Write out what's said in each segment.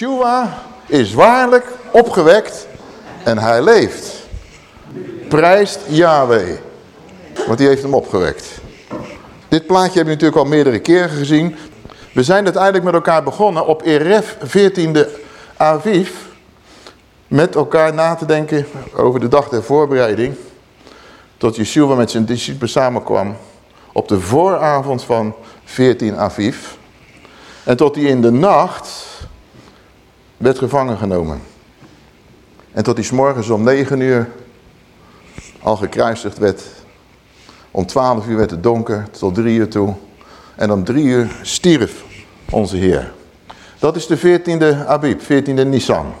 Yeshua is waarlijk opgewekt en hij leeft. Prijst Yahweh. Want die heeft hem opgewekt. Dit plaatje hebben we natuurlijk al meerdere keren gezien. We zijn uiteindelijk met elkaar begonnen op Eref 14e Aviv. Met elkaar na te denken over de dag der voorbereiding. Tot Yeshua met zijn discipelen samenkwam. Op de vooravond van 14 Aviv. En tot hij in de nacht werd gevangen genomen. En tot hij s'morgens om 9 uur al gekruisigd werd. Om 12 uur werd het donker, tot 3 uur toe. En om 3 uur stierf onze Heer. Dat is de 14e Abib, 14e Nisan.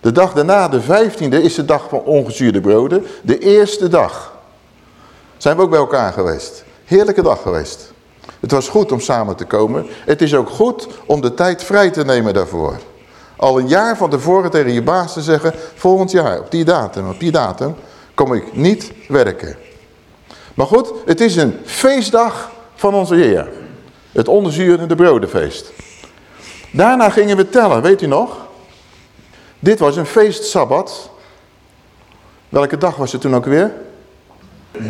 De dag daarna, de 15e, is de dag van ongezuurde broden. De eerste dag. Zijn we ook bij elkaar geweest. Heerlijke dag geweest. Het was goed om samen te komen. Het is ook goed om de tijd vrij te nemen daarvoor. Al een jaar van tevoren tegen je baas te zeggen, volgend jaar, op die datum, op die datum, kom ik niet werken. Maar goed, het is een feestdag van onze Heer. Het onderzurende brodenfeest. Daarna gingen we tellen, weet u nog? Dit was een feestsabbat. Welke dag was het toen ook weer?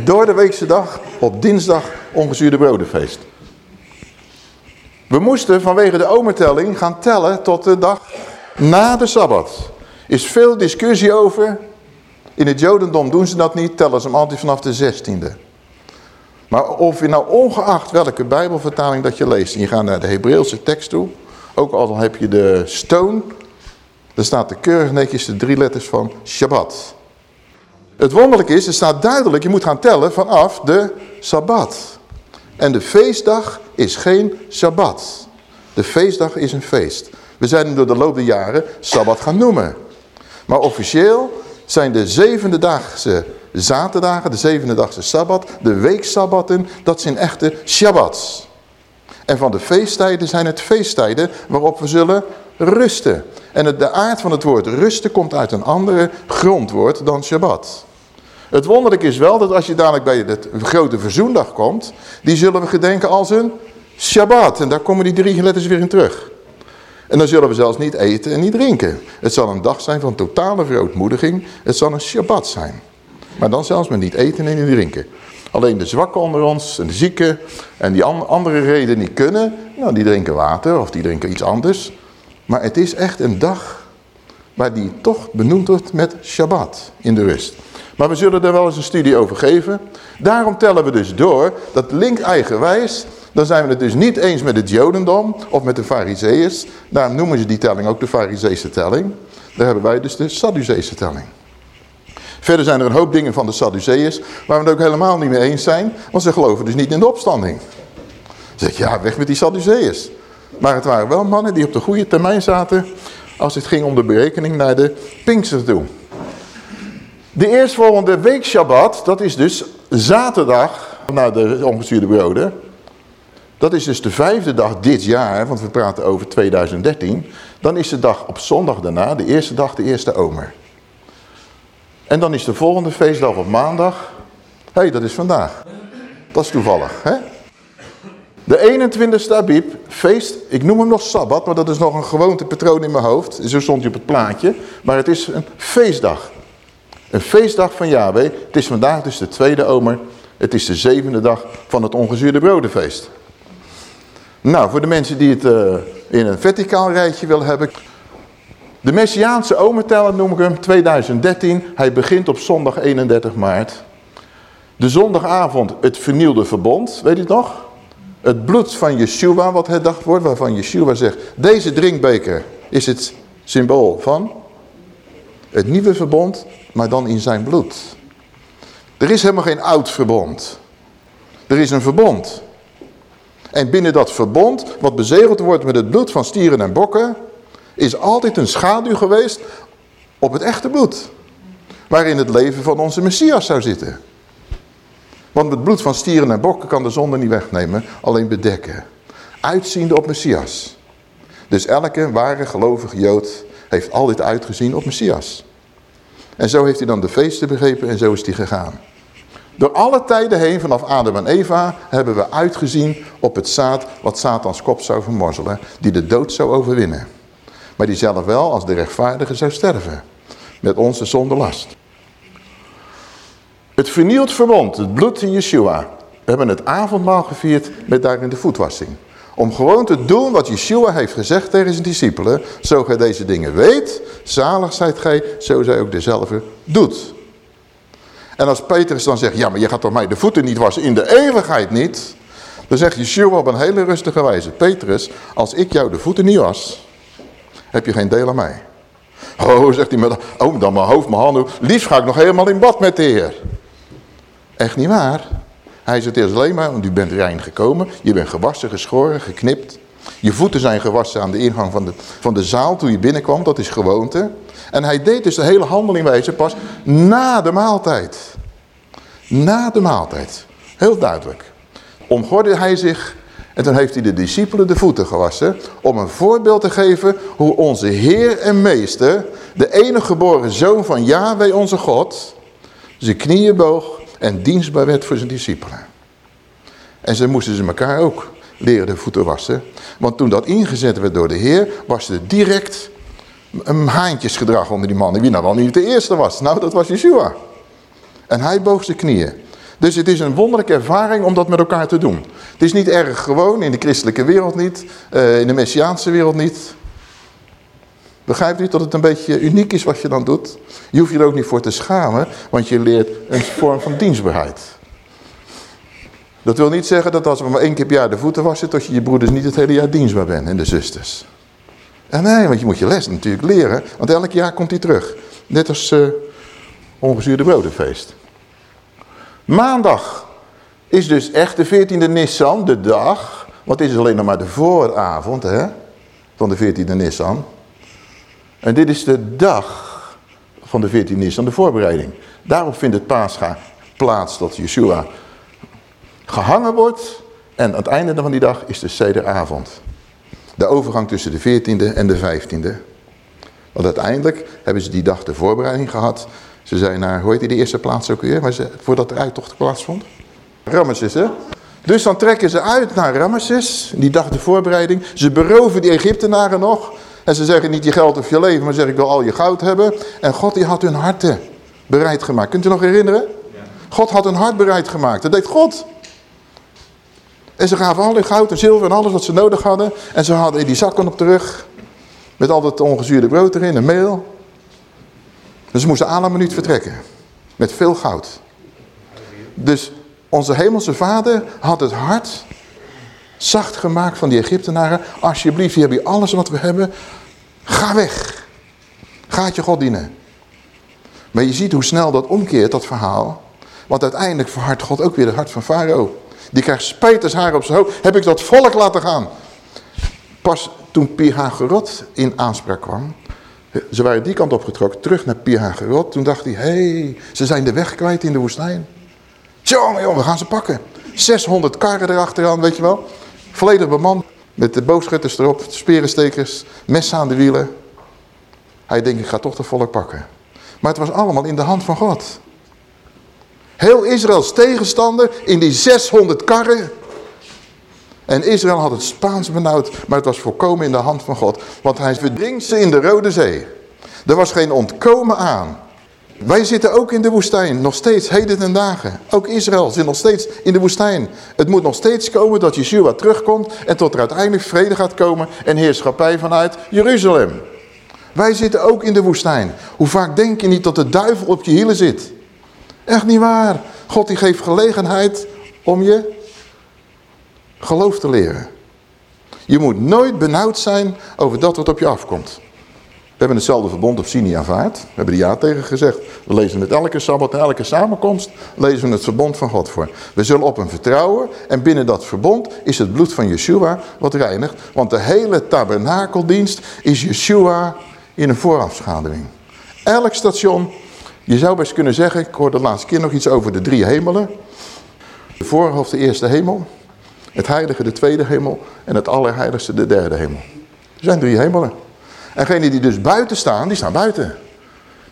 Door de weekse dag, op dinsdag, ongezuurde brodenfeest. We moesten vanwege de omertelling gaan tellen tot de dag na de Sabbat. Is veel discussie over. In het Jodendom doen ze dat niet, tellen ze hem altijd vanaf de 16e. Maar of je nou ongeacht welke bijbelvertaling dat je leest, en je gaat naar de Hebreeuwse tekst toe, ook al heb je de stone, dan staat er keurig netjes de drie letters van Shabbat. Het wonderlijke is, er staat duidelijk, je moet gaan tellen vanaf de Sabbat. En de feestdag is geen Sabbat. De feestdag is een feest. We zijn hem door de loop der jaren Sabbat gaan noemen. Maar officieel zijn de zevende dagse zaterdagen, de zevende dagse Sabbat, de weeksabbatten, dat zijn echte Shabbats. En van de feesttijden zijn het feesttijden waarop we zullen rusten. En de aard van het woord rusten komt uit een andere grondwoord dan Shabbat. Het wonderlijke is wel dat als je dadelijk bij de grote verzoendag komt, die zullen we gedenken als een Shabbat. En daar komen die drie letters weer in terug. En dan zullen we zelfs niet eten en niet drinken. Het zal een dag zijn van totale verootmoediging. Het zal een Shabbat zijn. Maar dan zelfs met niet eten en niet drinken. Alleen de zwakken onder ons en de zieken en die andere reden niet kunnen, nou, die drinken water of die drinken iets anders. Maar het is echt een dag waar die toch benoemd wordt met Shabbat in de rust. Maar we zullen er wel eens een studie over geven. Daarom tellen we dus door dat link eigenwijs, dan zijn we het dus niet eens met het Jodendom of met de Farizeeërs. Daarom noemen ze die telling ook de Farizeese telling. Daar hebben wij dus de Sadduceese telling. Verder zijn er een hoop dingen van de Sadduceërs waar we het ook helemaal niet mee eens zijn. Want ze geloven dus niet in de opstanding. Zeg ja, weg met die Sadduceërs. Maar het waren wel mannen die op de goede termijn zaten als het ging om de berekening naar de Pinkster toe. De eerstvolgende week Shabbat, dat is dus zaterdag na de ongestuurde broden. Dat is dus de vijfde dag dit jaar, want we praten over 2013. Dan is de dag op zondag daarna, de eerste dag, de eerste omer. En dan is de volgende feestdag op maandag. Hé, hey, dat is vandaag. Dat is toevallig, hè? De 21ste Abib, feest, ik noem hem nog Sabbat, maar dat is nog een gewoonte patroon in mijn hoofd. Zo stond hij op het plaatje. Maar het is een feestdag. Een feestdag van Yahweh. Het is vandaag dus de tweede omer. Het is de zevende dag van het ongezuurde brodenfeest. Nou, voor de mensen die het uh, in een verticaal rijtje willen hebben. De Messiaanse omerteller noem ik hem 2013. Hij begint op zondag 31 maart. De zondagavond het vernieuwde verbond, weet je het nog? Het bloed van Yeshua, wat het dag wordt, waarvan Yeshua zegt... Deze drinkbeker is het symbool van het nieuwe verbond, maar dan in zijn bloed. Er is helemaal geen oud verbond. Er is een verbond. En binnen dat verbond, wat bezegeld wordt met het bloed van stieren en bokken, is altijd een schaduw geweest op het echte bloed. Waarin het leven van onze Messias zou zitten. Want het bloed van stieren en bokken kan de zonde niet wegnemen, alleen bedekken. Uitziende op Messias. Dus elke ware gelovige Jood heeft altijd uitgezien op Messias. En zo heeft hij dan de feesten begrepen en zo is hij gegaan. Door alle tijden heen, vanaf Adam en Eva, hebben we uitgezien op het zaad wat Satans kop zou vermorzelen, die de dood zou overwinnen. Maar die zelf wel als de rechtvaardige zou sterven. Met onze zonde last. Het vernieuwd verbond, het bloed van Yeshua. We hebben het avondmaal gevierd met daarin de voetwassing. Om gewoon te doen wat Yeshua heeft gezegd tegen zijn discipelen. Zo gij deze dingen weet, zalig zijt gij, zo zij ook dezelfde doet. En als Petrus dan zegt, ja maar je gaat toch mij de voeten niet wassen, in de eeuwigheid niet. Dan zegt Yeshua op een hele rustige wijze, Petrus, als ik jou de voeten niet was, heb je geen deel aan mij. Oh, zegt hij, met, oh dan mijn hoofd, mijn handen, liefst ga ik nog helemaal in bad met de Heer. Echt niet waar. Hij zegt eerst alleen maar, want u bent rein gekomen. Je bent gewassen, geschoren, geknipt. Je voeten zijn gewassen aan de ingang van de, van de zaal toen je binnenkwam. Dat is gewoonte. En hij deed dus de hele handeling wijze pas na de maaltijd. Na de maaltijd. Heel duidelijk. Omgorde hij zich en toen heeft hij de discipelen de voeten gewassen. Om een voorbeeld te geven hoe onze Heer en Meester, de enige geboren zoon van Yahweh onze God, zijn knieën boog en dienstbaar werd voor zijn discipelen. En ze moesten ze elkaar ook leren de voeten wassen. Want toen dat ingezet werd door de Heer, was er direct een haantjesgedrag onder die mannen. Wie nou wel niet de eerste was? Nou, dat was Yeshua. En hij boog zijn knieën. Dus het is een wonderlijke ervaring om dat met elkaar te doen. Het is niet erg gewoon, in de christelijke wereld niet, eh, in de messiaanse wereld niet. Begrijpt u dat het een beetje uniek is wat je dan doet? Je hoeft je er ook niet voor te schamen, want je leert een vorm van dienstbaarheid. Dat wil niet zeggen dat als we maar één keer per jaar de voeten wassen, dat je je broeders niet het hele jaar dienstbaar bent en de zusters. En nee, want je moet je les natuurlijk leren, want elk jaar komt hij terug. Net als uh, ongezuurde brodenfeest. Maandag is dus echt de 14e Nissan, de dag. Want het is alleen nog maar de vooravond hè, van de 14e Nissan. En dit is de dag van de 14 Nissan, de voorbereiding. Daarop vindt het Pascha plaats dat Yeshua gehangen wordt. En aan het einde van die dag is de sederavond. De overgang tussen de 14e en de 15e. Want uiteindelijk hebben ze die dag de voorbereiding gehad. Ze zijn naar, hoe heet die de eerste plaats ook weer, waar ze, voordat de uittocht plaatsvond? Ramesses, hè? Dus dan trekken ze uit naar Ramesses, die dag de voorbereiding. Ze beroven die Egyptenaren nog. En ze zeggen niet je geld of je leven, maar zeggen ik wil al je goud hebben. En God die had hun harten bereid gemaakt. Kunt u nog herinneren? God had hun hart bereid gemaakt. Dat deed God. En ze gaven al hun goud en zilver en alles wat ze nodig hadden. En ze hadden die zakken op terug. Met al het ongezuurde brood erin en meel. Dus ze moesten aan een minuut vertrekken. Met veel goud. Dus onze hemelse vader had het hart zacht gemaakt van die Egyptenaren. Alsjeblieft, hier heb je alles wat we hebben. Ga weg. Ga het je God dienen. Maar je ziet hoe snel dat omkeert, dat verhaal. Want uiteindelijk verhardt God ook weer het hart van Farao. Die krijgt spijters haar op zijn hoofd. Heb ik dat volk laten gaan. Pas toen Pihagerot in aanspraak kwam. Ze waren die kant opgetrokken, terug naar Pihagerot. Toen dacht hij, hey, ze zijn de weg kwijt in de woestijn. Jongen, we gaan ze pakken. 600 karren erachteraan, weet je wel. Volledig bemand. Met de boogschutters erop, sperenstekers, messen aan de wielen. Hij denkt, ik ga toch de volk pakken. Maar het was allemaal in de hand van God. Heel Israëls tegenstander in die 600 karren. En Israël had het Spaans benauwd, maar het was volkomen in de hand van God. Want hij verdringt ze in de Rode Zee. Er was geen ontkomen aan. Wij zitten ook in de woestijn, nog steeds, heden ten dagen. Ook Israël zit nog steeds in de woestijn. Het moet nog steeds komen dat Yeshua terugkomt en tot er uiteindelijk vrede gaat komen en heerschappij vanuit Jeruzalem. Wij zitten ook in de woestijn. Hoe vaak denk je niet dat de duivel op je hielen zit? Echt niet waar. God die geeft gelegenheid om je geloof te leren. Je moet nooit benauwd zijn over dat wat op je afkomt. We hebben hetzelfde verbond op Sinai aanvaard. We hebben er ja tegen gezegd. We lezen het elke Sabbat en elke samenkomst lezen we het verbond van God voor. We zullen op hem vertrouwen en binnen dat verbond is het bloed van Yeshua wat reinigt. Want de hele tabernakeldienst is Yeshua in een voorafschaduwing. Elk station, je zou best kunnen zeggen, ik hoorde de laatste keer nog iets over de drie hemelen. De voorhoofd de eerste hemel, het heilige de tweede hemel en het allerheiligste de derde hemel. Er zijn drie hemelen. En degenen die dus buiten staan, die staan buiten.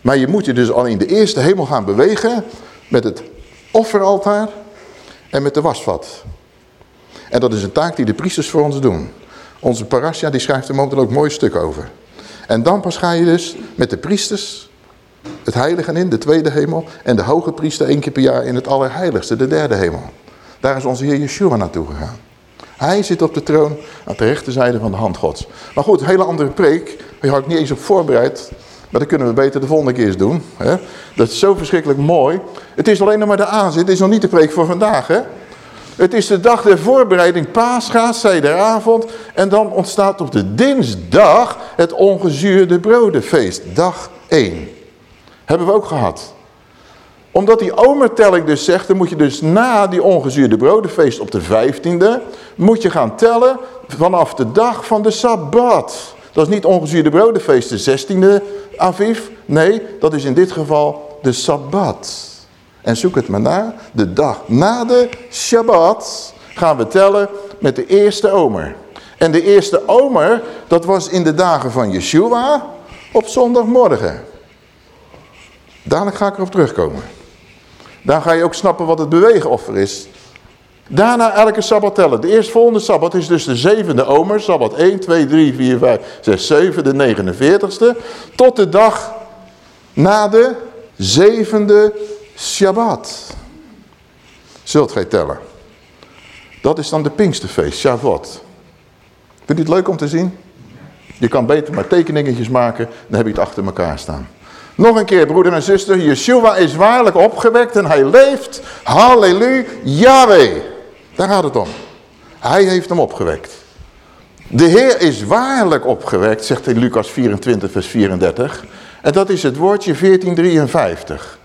Maar je moet je dus al in de eerste hemel gaan bewegen met het offeraltaar en met de wasvat. En dat is een taak die de priesters voor ons doen. Onze parasha die schrijft er momenteel ook mooi stuk over. En dan pas ga je dus met de priesters het heilige in, de tweede hemel. En de hoge priester één keer per jaar in het allerheiligste, de derde hemel. Daar is onze Heer Yeshua naartoe gegaan. Hij zit op de troon aan de rechterzijde van de hand gods. Maar goed, een hele andere preek. Daar had ik niet eens op voorbereid. Maar dat kunnen we beter de volgende keer eens doen. Hè? Dat is zo verschrikkelijk mooi. Het is alleen nog maar de aanzet. Het is nog niet de preek voor vandaag. Hè? Het is de dag der voorbereiding. Paasgaat, avond. En dan ontstaat op de dinsdag het ongezuurde brodenfeest. Dag 1. Hebben we ook gehad omdat die omertelling dus zegt, dan moet je dus na die ongezuurde brodenfeest op de 15e, moet je gaan tellen vanaf de dag van de Sabbat. Dat is niet ongezuurde brodenfeest de 16e Aviv. Nee, dat is in dit geval de Sabbat. En zoek het maar na. De dag na de Shabbat gaan we tellen met de eerste omer. En de eerste omer, dat was in de dagen van Yeshua op zondagmorgen. Dadelijk ga ik erop terugkomen. Dan ga je ook snappen wat het beweegoffer is. Daarna elke Sabbat tellen. De eerstvolgende Sabbat is dus de zevende omer. Sabbat 1, 2, 3, 4, 5, 6, 7, de 49ste. Tot de dag na de zevende Shabbat. Zult gij tellen. Dat is dan de Pinksterfeest, Shavuot. Vind je het leuk om te zien? Je kan beter maar tekeningetjes maken, dan heb je het achter elkaar staan. Nog een keer, broeder en zuster. Yeshua is waarlijk opgewekt en hij leeft. Halleluja, Yahweh. Daar gaat het om. Hij heeft hem opgewekt. De Heer is waarlijk opgewekt, zegt in Lucas 24, vers 34. En dat is het woordje 1453.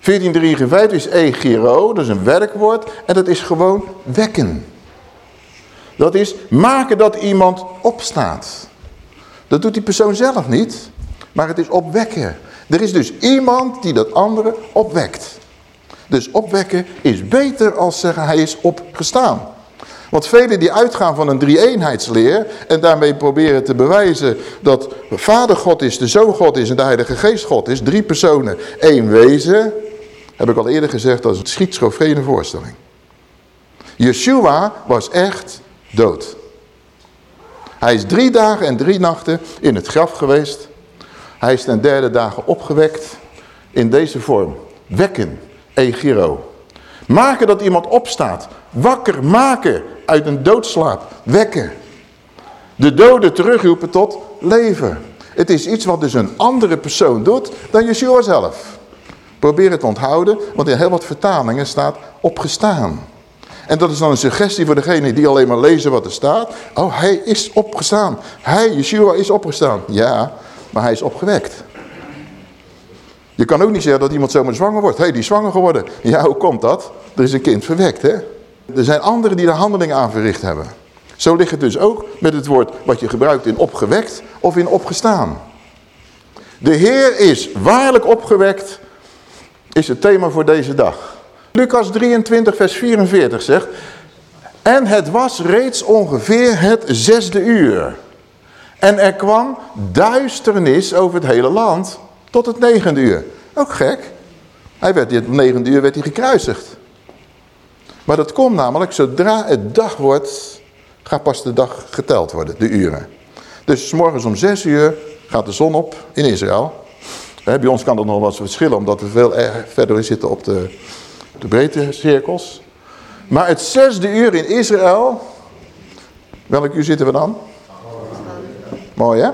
1453 is egiro, dat is een werkwoord. En dat is gewoon wekken. Dat is maken dat iemand opstaat. Dat doet die persoon zelf niet. Maar het is opwekken. Er is dus iemand die dat andere opwekt. Dus opwekken is beter als zeggen hij is opgestaan. Want velen die uitgaan van een drie-eenheidsleer en daarmee proberen te bewijzen dat Vader God is, de Zoon God is en de Heilige Geest God is, drie personen, één wezen, heb ik al eerder gezegd, dat is een schizofrene voorstelling. Yeshua was echt dood. Hij is drie dagen en drie nachten in het graf geweest hij is ten derde dagen opgewekt in deze vorm. Wekken, egiro. Maken dat iemand opstaat. Wakker maken uit een doodslaap. Wekken. De doden terugroepen tot leven. Het is iets wat dus een andere persoon doet dan Yeshua zelf. Probeer het te onthouden, want in heel wat vertalingen staat opgestaan. En dat is dan een suggestie voor degene die alleen maar lezen wat er staat. Oh, hij is opgestaan. Hij, Yeshua, is opgestaan. Ja, maar hij is opgewekt. Je kan ook niet zeggen dat iemand zomaar zwanger wordt. Hé, hey, die is zwanger geworden. Ja, hoe komt dat? Er is een kind verwekt, hè? Er zijn anderen die de handeling aan verricht hebben. Zo ligt het dus ook met het woord wat je gebruikt in opgewekt of in opgestaan. De Heer is waarlijk opgewekt, is het thema voor deze dag. Lucas 23 vers 44 zegt, en het was reeds ongeveer het zesde uur. En er kwam duisternis over het hele land tot het negende uur. Ook gek. Hij werd, het negende uur werd hij gekruisigd. Maar dat komt namelijk, zodra het dag wordt, gaat pas de dag geteld worden, de uren. Dus s morgens om zes uur gaat de zon op in Israël. Bij ons kan dat nog wel eens verschillen, omdat we veel verder zitten op de, de breedte cirkels. Maar het zesde uur in Israël, welk uur zitten we dan? Mooi hè?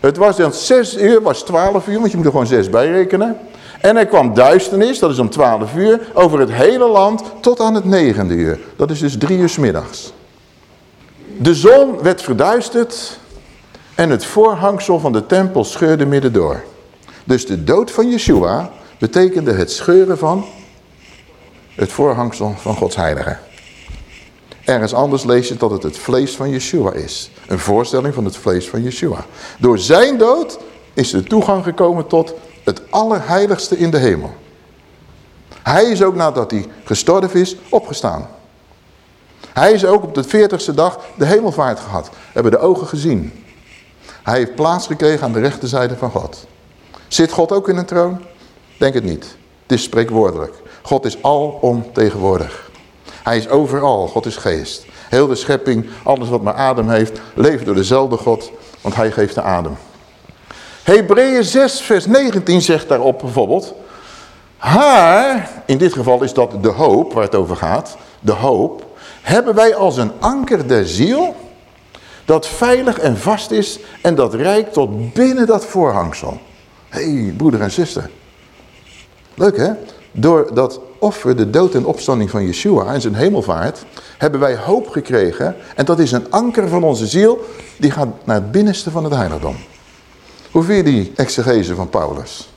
Het was dan 6 uur, was 12 uur, want je moet er gewoon 6 bij rekenen. En er kwam duisternis, dat is om 12 uur, over het hele land tot aan het negende uur. Dat is dus drie uur s middags. De zon werd verduisterd en het voorhangsel van de tempel scheurde midden door. Dus de dood van Yeshua betekende het scheuren van het voorhangsel van Gods heilige. Ergens anders lees je dat het het vlees van Yeshua is. Een voorstelling van het vlees van Yeshua. Door zijn dood is de toegang gekomen tot het allerheiligste in de hemel. Hij is ook nadat hij gestorven is, opgestaan. Hij is ook op de veertigste dag de hemelvaart gehad. Hebben de ogen gezien. Hij heeft plaats gekregen aan de rechterzijde van God. Zit God ook in een troon? Denk het niet. Het is spreekwoordelijk. God is alomtegenwoordig. Hij is overal. God is geest. Heel de schepping, alles wat maar adem heeft, leeft door dezelfde God. Want hij geeft de adem. Hebreeën 6 vers 19 zegt daarop bijvoorbeeld. Haar, in dit geval is dat de hoop waar het over gaat. De hoop. Hebben wij als een anker der ziel. Dat veilig en vast is. En dat reikt tot binnen dat voorhangsel. Hé hey, broeder en zuster. Leuk hè? Door dat offer, de dood en opstanding van Yeshua en zijn hemelvaart, hebben wij hoop gekregen. En dat is een anker van onze ziel, die gaat naar het binnenste van het heiligdom. Hoe die exegese van Paulus?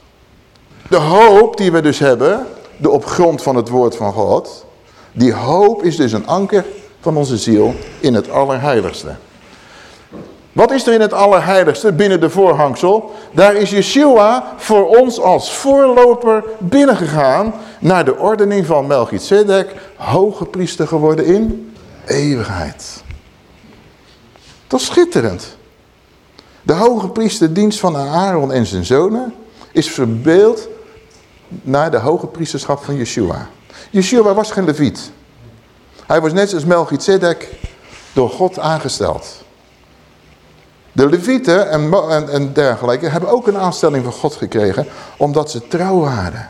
De hoop die we dus hebben, de op grond van het woord van God, die hoop is dus een anker van onze ziel in het allerheiligste. Wat is er in het allerheiligste binnen de voorhangsel? Daar is Yeshua voor ons als voorloper binnengegaan naar de ordening van Melchizedek, hoge priester geworden in eeuwigheid. Dat is schitterend. De hoge priesterdienst van Aaron en zijn zonen is verbeeld naar de hoge priesterschap van Yeshua. Yeshua was geen leviet. Hij was net als Melchizedek door God aangesteld. De levieten en, en, en, dergelijke hebben ook een aanstelling van God gekregen, omdat ze trouw waren.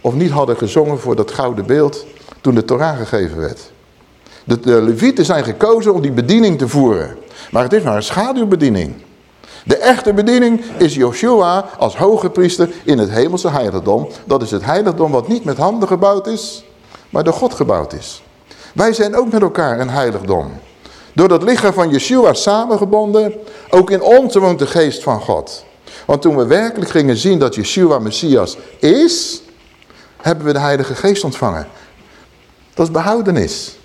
Of niet hadden gezongen voor dat gouden beeld toen de Torah gegeven werd. De, de levieten zijn gekozen om die bediening te voeren. Maar het is maar een schaduwbediening. De echte bediening is Joshua als hoge priester in het hemelse heiligdom. Dat is het heiligdom wat niet met handen gebouwd is, maar door God gebouwd is. Wij zijn ook met elkaar een heiligdom. Door dat lichaam van Yeshua samengebonden, ook in ons woont de geest van God. Want toen we werkelijk gingen zien dat Yeshua Messias is, hebben we de heilige geest ontvangen. Dat is behoudenis.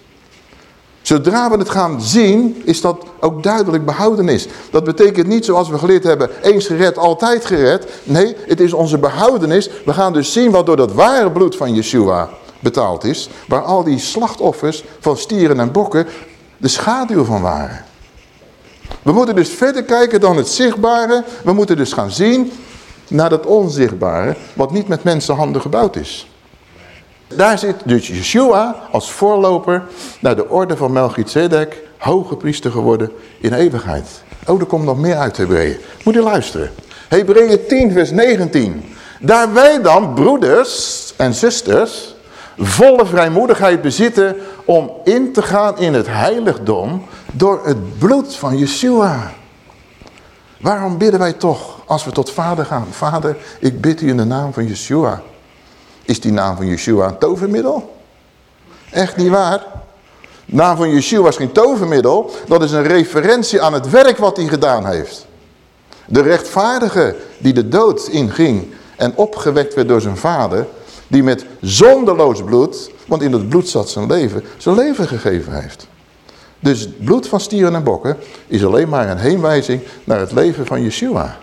Zodra we het gaan zien, is dat ook duidelijk behoudenis. Dat betekent niet zoals we geleerd hebben, eens gered, altijd gered. Nee, het is onze behoudenis. We gaan dus zien wat door dat ware bloed van Yeshua betaald is. Waar al die slachtoffers van stieren en bokken de schaduw van waren. We moeten dus verder kijken dan het zichtbare. We moeten dus gaan zien naar dat onzichtbare, wat niet met mensenhanden gebouwd is. Daar zit dus Yeshua als voorloper naar de orde van Melchizedek, hoge priester geworden in eeuwigheid. Oh, er komt nog meer uit Hebreeën. Moet je luisteren. Hebreeën 10 vers 19. Daar wij dan, broeders en zusters, volle vrijmoedigheid bezitten om in te gaan in het heiligdom door het bloed van Yeshua. Waarom bidden wij toch als we tot vader gaan? Vader, ik bid u in de naam van Yeshua. Is die naam van Yeshua een tovermiddel? Echt niet waar. Naam van Yeshua is geen tovermiddel. Dat is een referentie aan het werk wat hij gedaan heeft. De rechtvaardige die de dood inging en opgewekt werd door zijn vader. Die met zonderloos bloed, want in het bloed zat zijn leven, zijn leven gegeven heeft. Dus het bloed van stieren en bokken is alleen maar een heenwijzing naar het leven van Yeshua.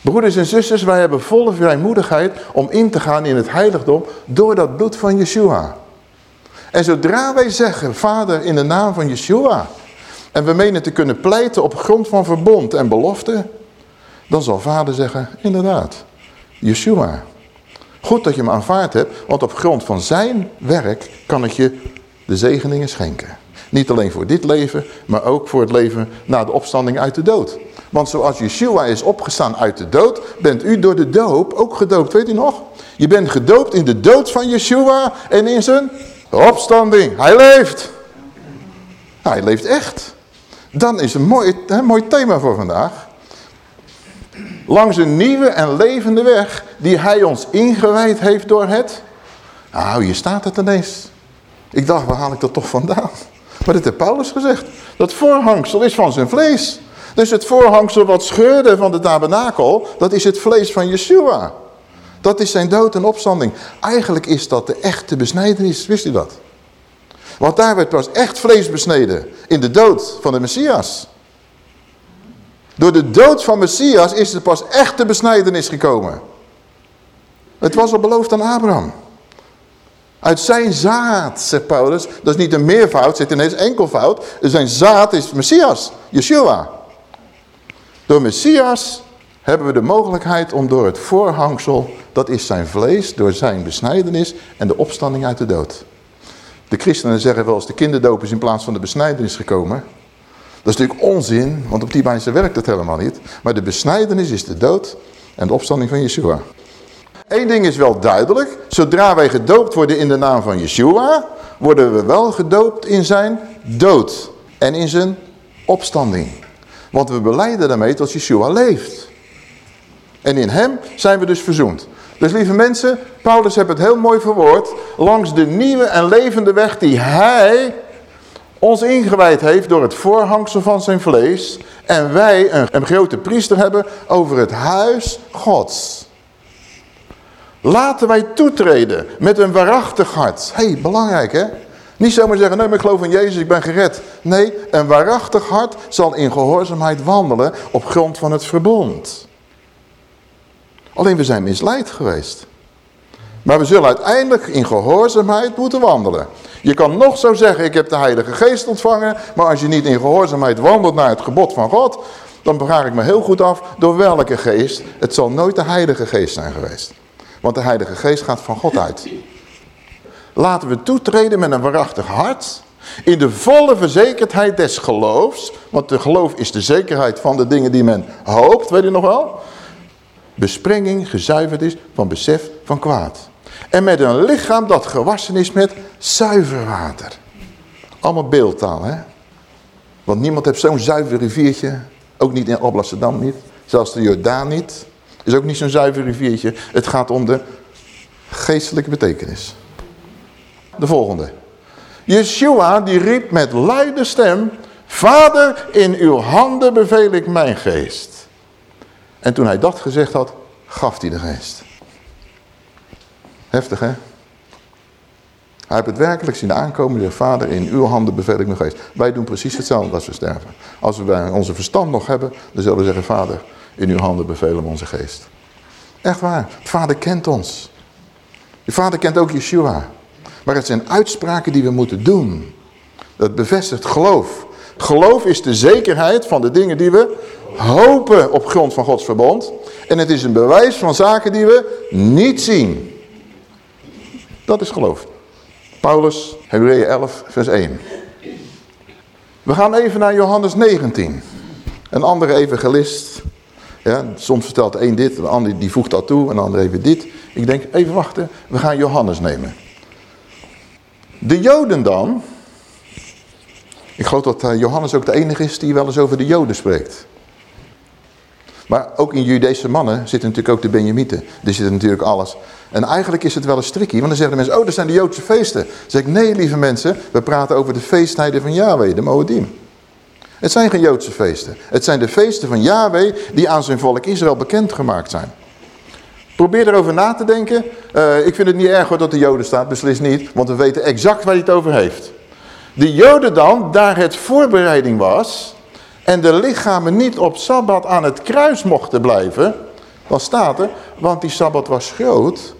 Broeders en zusters, wij hebben volle vrijmoedigheid om in te gaan in het heiligdom door dat bloed van Yeshua. En zodra wij zeggen, vader in de naam van Yeshua, en we menen te kunnen pleiten op grond van verbond en belofte, dan zal vader zeggen, inderdaad, Yeshua. Goed dat je me aanvaard hebt, want op grond van zijn werk kan ik je de zegeningen schenken. Niet alleen voor dit leven, maar ook voor het leven na de opstanding uit de dood. Want zoals Yeshua is opgestaan uit de dood, bent u door de doop ook gedoopt. Weet u nog? Je bent gedoopt in de dood van Yeshua en in zijn opstanding. Hij leeft. hij leeft echt. Dan is een mooi, een mooi thema voor vandaag. Langs een nieuwe en levende weg die hij ons ingewijd heeft door het... Nou, hier staat het ineens. Ik dacht, waar haal ik dat toch vandaan? Maar dit heeft Paulus gezegd. Dat voorhangsel is van zijn vlees. Dus het voorhangsel wat scheurde van de tabernakel, dat is het vlees van Yeshua. Dat is zijn dood en opstanding. Eigenlijk is dat de echte besnijdenis, wist u dat? Want daar werd pas echt vlees besneden, in de dood van de Messias. Door de dood van Messias is er pas echte besnijdenis gekomen. Het was al beloofd aan Abraham. Uit zijn zaad, zegt Paulus, dat is niet een meervoud, zit ineens enkelvoud. Zijn zaad is Messias, Yeshua. Door Messias hebben we de mogelijkheid om door het voorhangsel, dat is zijn vlees, door zijn besnijdenis en de opstanding uit de dood. De christenen zeggen wel eens de kinderdoop is in plaats van de besnijdenis gekomen. Dat is natuurlijk onzin, want op die wijze werkt het helemaal niet. Maar de besnijdenis is de dood en de opstanding van Yeshua. Eén ding is wel duidelijk. Zodra wij gedoopt worden in de naam van Yeshua, worden we wel gedoopt in zijn dood en in zijn opstanding. Want we beleiden daarmee dat Yeshua leeft. En in hem zijn we dus verzoend. Dus lieve mensen, Paulus heeft het heel mooi verwoord. Langs de nieuwe en levende weg die hij ons ingewijd heeft door het voorhangsel van zijn vlees. En wij een, een grote priester hebben over het huis Gods. Laten wij toetreden met een waarachtig hart. Hé, hey, belangrijk hè? Niet zomaar zeggen, nee, maar ik geloof in Jezus, ik ben gered. Nee, een waarachtig hart zal in gehoorzaamheid wandelen op grond van het verbond. Alleen we zijn misleid geweest. Maar we zullen uiteindelijk in gehoorzaamheid moeten wandelen. Je kan nog zo zeggen, ik heb de Heilige Geest ontvangen. Maar als je niet in gehoorzaamheid wandelt naar het gebod van God. Dan vraag ik me heel goed af, door welke geest? Het zal nooit de Heilige Geest zijn geweest. Want de Heilige Geest gaat van God uit. Laten we toetreden met een waarachtig hart. In de volle verzekerdheid des geloofs. Want de geloof is de zekerheid van de dingen die men hoopt. Weet je nog wel? Besprenging gezuiverd is van besef van kwaad. En met een lichaam dat gewassen is met zuiver water. Allemaal beeldtaal, hè? Want niemand heeft zo'n zuiver riviertje. Ook niet in Alblasserdam niet. Zelfs de Jordaan niet. Is ook niet zo'n zuiver riviertje. Het gaat om de geestelijke betekenis. De volgende. Yeshua die riep met luide stem. Vader, in uw handen beveel ik mijn geest. En toen hij dat gezegd had, gaf hij de geest. Heftig, hè? Hij heeft het werkelijk zien aankomen. De vader, in uw handen beveel ik mijn geest. Wij doen precies hetzelfde als we sterven. Als we onze verstand nog hebben, dan zullen we zeggen, vader, in uw handen bevelen we onze geest. Echt waar. De vader kent ons. De vader kent ook Yeshua. Maar het zijn uitspraken die we moeten doen. Dat bevestigt geloof. Geloof is de zekerheid van de dingen die we hopen op grond van Gods verbond. En het is een bewijs van zaken die we niet zien. Dat is geloof. Paulus, Hebreeën 11, vers 1. We gaan even naar Johannes 19. Een andere evangelist. Ja, soms vertelt de een dit, de ander die voegt dat toe en de ander even dit. Ik denk, even wachten, we gaan Johannes nemen. De Joden dan. Ik geloof dat eh, Johannes ook de enige is die wel eens over de Joden spreekt. Maar ook in Judese mannen zitten natuurlijk ook de Benjamieten. Er zit natuurlijk alles. En eigenlijk is het wel een tricky, want dan zeggen de mensen, oh dat zijn de Joodse feesten. Dan zeg ik, nee lieve mensen, we praten over de feesttijden van Yahweh, de Moedim. Het zijn geen Joodse feesten. Het zijn de feesten van Yahweh die aan zijn volk Israël bekendgemaakt zijn. Probeer erover na te denken. Uh, ik vind het niet erg hoor dat de Joden staat, beslist niet. Want we weten exact waar hij het over heeft. De Joden dan, daar het voorbereiding was... en de lichamen niet op Sabbat aan het kruis mochten blijven... dan staat er, want die Sabbat was groot...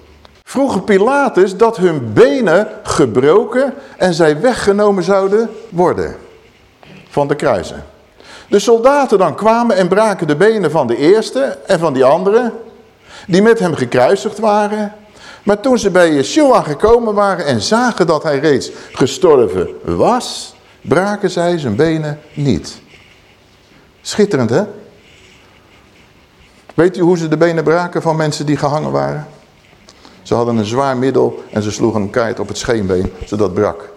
vroegen Pilatus dat hun benen gebroken... en zij weggenomen zouden worden van de kruisen. De soldaten dan kwamen en braken de benen van de eerste en van die andere die met hem gekruisigd waren. Maar toen ze bij Yeshua gekomen waren en zagen dat hij reeds gestorven was, braken zij zijn benen niet. Schitterend, hè? Weet u hoe ze de benen braken van mensen die gehangen waren? Ze hadden een zwaar middel en ze sloegen een keihard op het scheenbeen, zodat brak.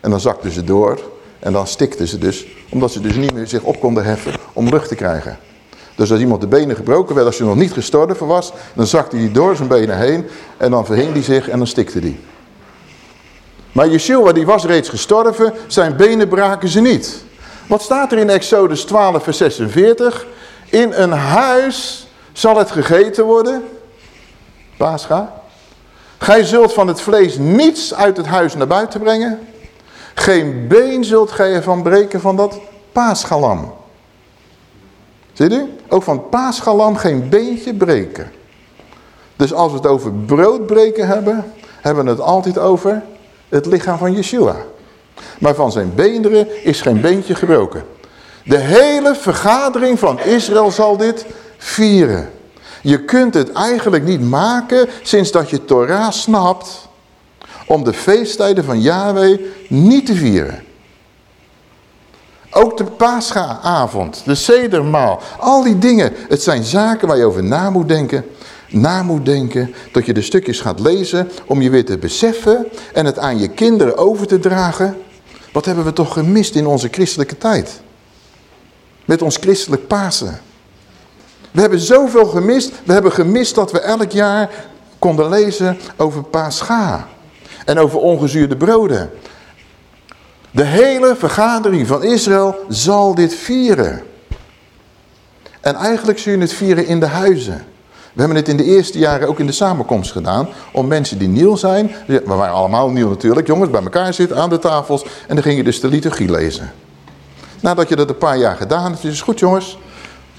En dan zakten ze door en dan stikten ze dus, omdat ze dus niet meer zich op konden heffen om lucht te krijgen. Dus als iemand de benen gebroken werd, als hij nog niet gestorven was, dan zakte hij door zijn benen heen en dan verhing hij zich en dan stikte hij. Maar Yeshua die was reeds gestorven, zijn benen braken ze niet. Wat staat er in Exodus 12 vers 46? In een huis zal het gegeten worden. Pascha. Gij zult van het vlees niets uit het huis naar buiten brengen. Geen been zult gij ervan breken van dat paasgalam. Ziet u? Ook van paasgalam geen beentje breken. Dus als we het over brood breken hebben, hebben we het altijd over het lichaam van Yeshua. Maar van zijn beenderen is geen beentje gebroken. De hele vergadering van Israël zal dit vieren. Je kunt het eigenlijk niet maken sinds dat je Torah snapt om de feesttijden van Yahweh niet te vieren. Ook de Pascha-avond, de Sedermaal, al die dingen. Het zijn zaken waar je over na moet denken. Na moet denken, dat je de stukjes gaat lezen om je weer te beseffen en het aan je kinderen over te dragen. Wat hebben we toch gemist in onze christelijke tijd? Met ons christelijk Pasen. We hebben zoveel gemist. We hebben gemist dat we elk jaar konden lezen over Pascha. En over ongezuurde broden. De hele vergadering van Israël zal dit vieren. En eigenlijk zul je het vieren in de huizen. We hebben het in de eerste jaren ook in de samenkomst gedaan. Om mensen die nieuw zijn. We waren allemaal nieuw natuurlijk. Jongens bij elkaar zitten aan de tafels. En dan ging je dus de liturgie lezen. Nadat je dat een paar jaar gedaan hebt. Is goed jongens.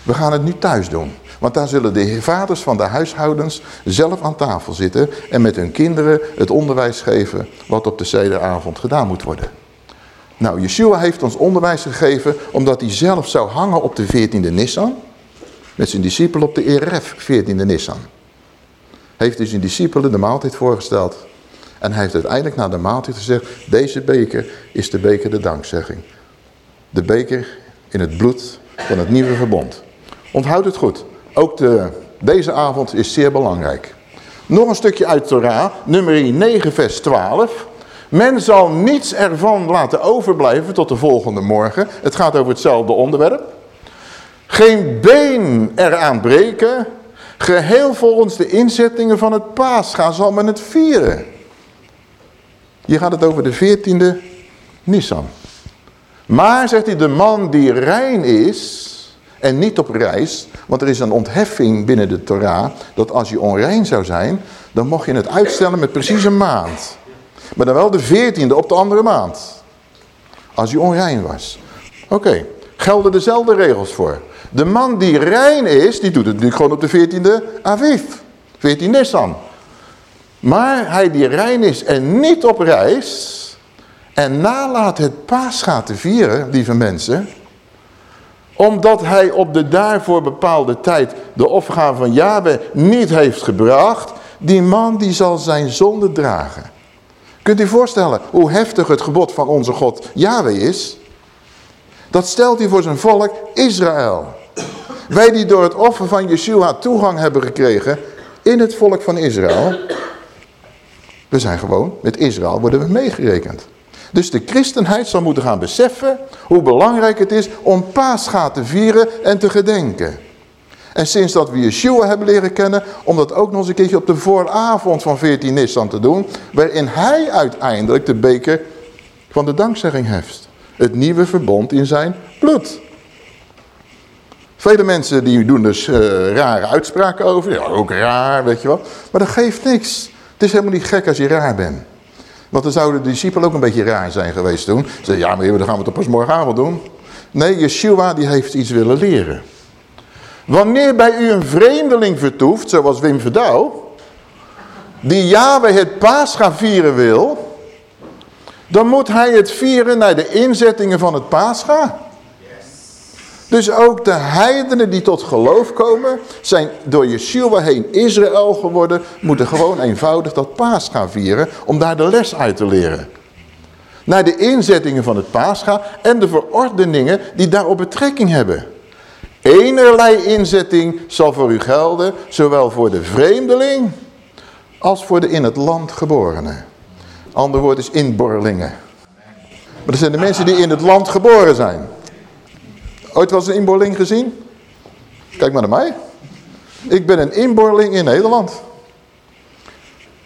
We gaan het nu thuis doen. Want daar zullen de vaders van de huishoudens zelf aan tafel zitten. En met hun kinderen het onderwijs geven. Wat op de zederavond gedaan moet worden. Nou, Yeshua heeft ons onderwijs gegeven omdat hij zelf zou hangen op de 14e Nissan. Met zijn discipelen op de ERF 14e Nissan. Heeft hij zijn discipelen de maaltijd voorgesteld. En hij heeft uiteindelijk na de maaltijd gezegd, deze beker is de beker de dankzegging. De beker in het bloed van het nieuwe verbond. Onthoud het goed. Ook de, deze avond is zeer belangrijk. Nog een stukje uit Torah, nummer 9 vers 12. Men zal niets ervan laten overblijven tot de volgende morgen. Het gaat over hetzelfde onderwerp. Geen been eraan breken. Geheel volgens de inzettingen van het paascha zal men het vieren. Hier gaat het over de 14e Nissan. Maar, zegt hij, de man die rein is en niet op reis, want er is een ontheffing binnen de Torah, dat als je onrein zou zijn, dan mocht je het uitstellen met precies een maand. Maar dan wel de veertiende op de andere maand. Als je onrein was. Oké, gelden dezelfde regels voor. De man die rein is, die doet het natuurlijk gewoon op de 14e Aviv. 14 Nissan. Maar hij die rein is en niet op reis... en nalaat het paascha te vieren, lieve mensen... omdat hij op de daarvoor bepaalde tijd... de offergave van Yahweh niet heeft gebracht... die man die zal zijn zonde dragen. Kunt u voorstellen hoe heftig het gebod van onze God Yahweh is? Dat stelt hij voor zijn volk Israël. Wij die door het offer van Yeshua toegang hebben gekregen in het volk van Israël. We zijn gewoon, met Israël worden we meegerekend. Dus de christenheid zal moeten gaan beseffen hoe belangrijk het is om paascha te vieren en te gedenken. En sinds dat we Yeshua hebben leren kennen, om dat ook nog eens een keertje op de vooravond van 14 Nissan te doen, waarin hij uiteindelijk de beker van de dankzegging heeft. Het nieuwe verbond in zijn bloed. Vele mensen die doen dus uh, rare uitspraken over. Ja, ook raar, weet je wel. Maar dat geeft niks. Het is helemaal niet gek als je raar bent. Want dan zouden de discipelen ook een beetje raar zijn geweest toen. Ze zeiden, ja maar dan gaan we het pas morgenavond doen. Nee, Yeshua die heeft iets willen leren. Wanneer bij u een vreemdeling vertoeft, zoals Wim Verdouw, die Yahweh het paascha vieren wil, dan moet hij het vieren naar de inzettingen van het paascha. Dus ook de heidenen die tot geloof komen, zijn door Yeshua heen Israël geworden, moeten gewoon eenvoudig dat paascha vieren om daar de les uit te leren. Naar de inzettingen van het paascha en de verordeningen die daarop betrekking hebben. Enerlei inzetting zal voor u gelden, zowel voor de vreemdeling als voor de in het land geborene. Ander woord is inborlingen. Maar dat zijn de mensen die in het land geboren zijn. Ooit wel eens een inboorling gezien? Kijk maar naar mij. Ik ben een inboorling in Nederland.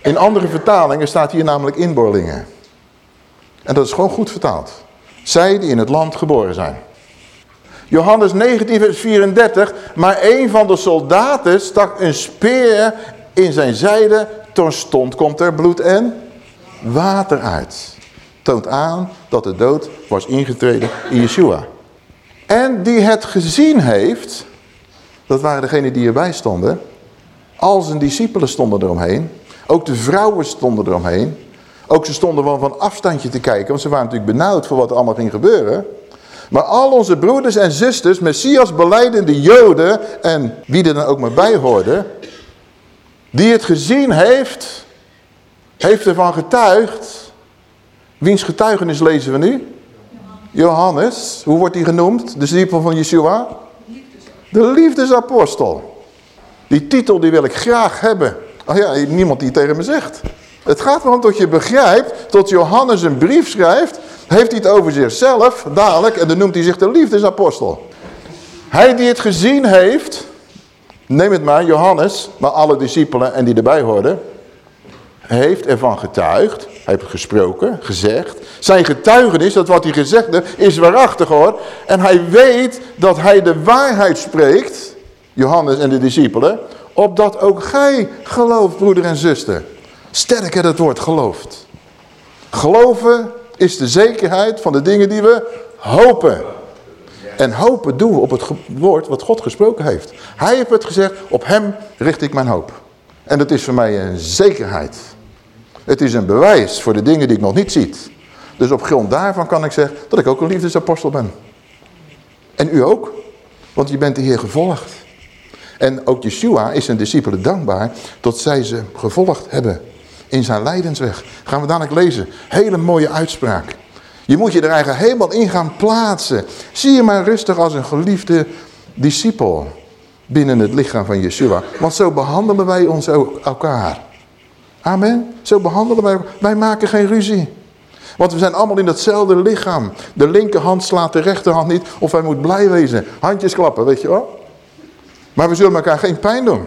In andere vertalingen staat hier namelijk inboorlingen. En dat is gewoon goed vertaald. Zij die in het land geboren zijn. Johannes 19 vers 34. Maar een van de soldaten stak een speer in zijn zijde. Terstond komt er bloed en water uit. Toont aan dat de dood was ingetreden in Yeshua. En die het gezien heeft, dat waren degenen die erbij stonden. Al zijn discipelen stonden eromheen. Ook de vrouwen stonden eromheen. Ook ze stonden wel van afstandje te kijken, want ze waren natuurlijk benauwd voor wat er allemaal ging gebeuren. Maar al onze broeders en zusters, Messias beleidende joden en wie er dan ook maar bij hoorde, die het gezien heeft, heeft ervan getuigd. Wiens getuigenis lezen we nu? Johannes, hoe wordt hij genoemd? De discipel van Yeshua? De liefdesapostel. Die titel die wil ik graag hebben. Oh ja, niemand die tegen me zegt. Het gaat erom dat je begrijpt, tot Johannes een brief schrijft, heeft hij het over zichzelf, dadelijk, en dan noemt hij zich de liefdesapostel. Hij die het gezien heeft, neem het maar, Johannes, maar alle discipelen en die erbij hoorden, heeft ervan getuigd, hij heeft gesproken, gezegd. Zijn getuigenis, dat wat hij gezegd heeft, is waarachtig hoor. En hij weet dat hij de waarheid spreekt, Johannes en de discipelen, opdat ook gij gelooft, broeder en zuster. Sterk het woord gelooft. Geloven is de zekerheid van de dingen die we hopen. En hopen doen we op het woord wat God gesproken heeft. Hij heeft het gezegd, op hem richt ik mijn hoop. En dat is voor mij een zekerheid. Het is een bewijs voor de dingen die ik nog niet zie. Dus op grond daarvan kan ik zeggen dat ik ook een liefdesapostel ben. En u ook. Want je bent de Heer gevolgd. En ook Yeshua is zijn discipelen dankbaar dat zij ze gevolgd hebben in zijn lijdensweg. Gaan we dadelijk lezen. Hele mooie uitspraak. Je moet je er eigenlijk helemaal in gaan plaatsen. Zie je maar rustig als een geliefde discipel binnen het lichaam van Yeshua. Want zo behandelen wij ons elkaar. Amen. Zo behandelen wij Wij maken geen ruzie. Want we zijn allemaal in datzelfde lichaam. De linkerhand slaat de rechterhand niet. Of wij moeten blij wezen. Handjes klappen, weet je wel. Maar we zullen elkaar geen pijn doen.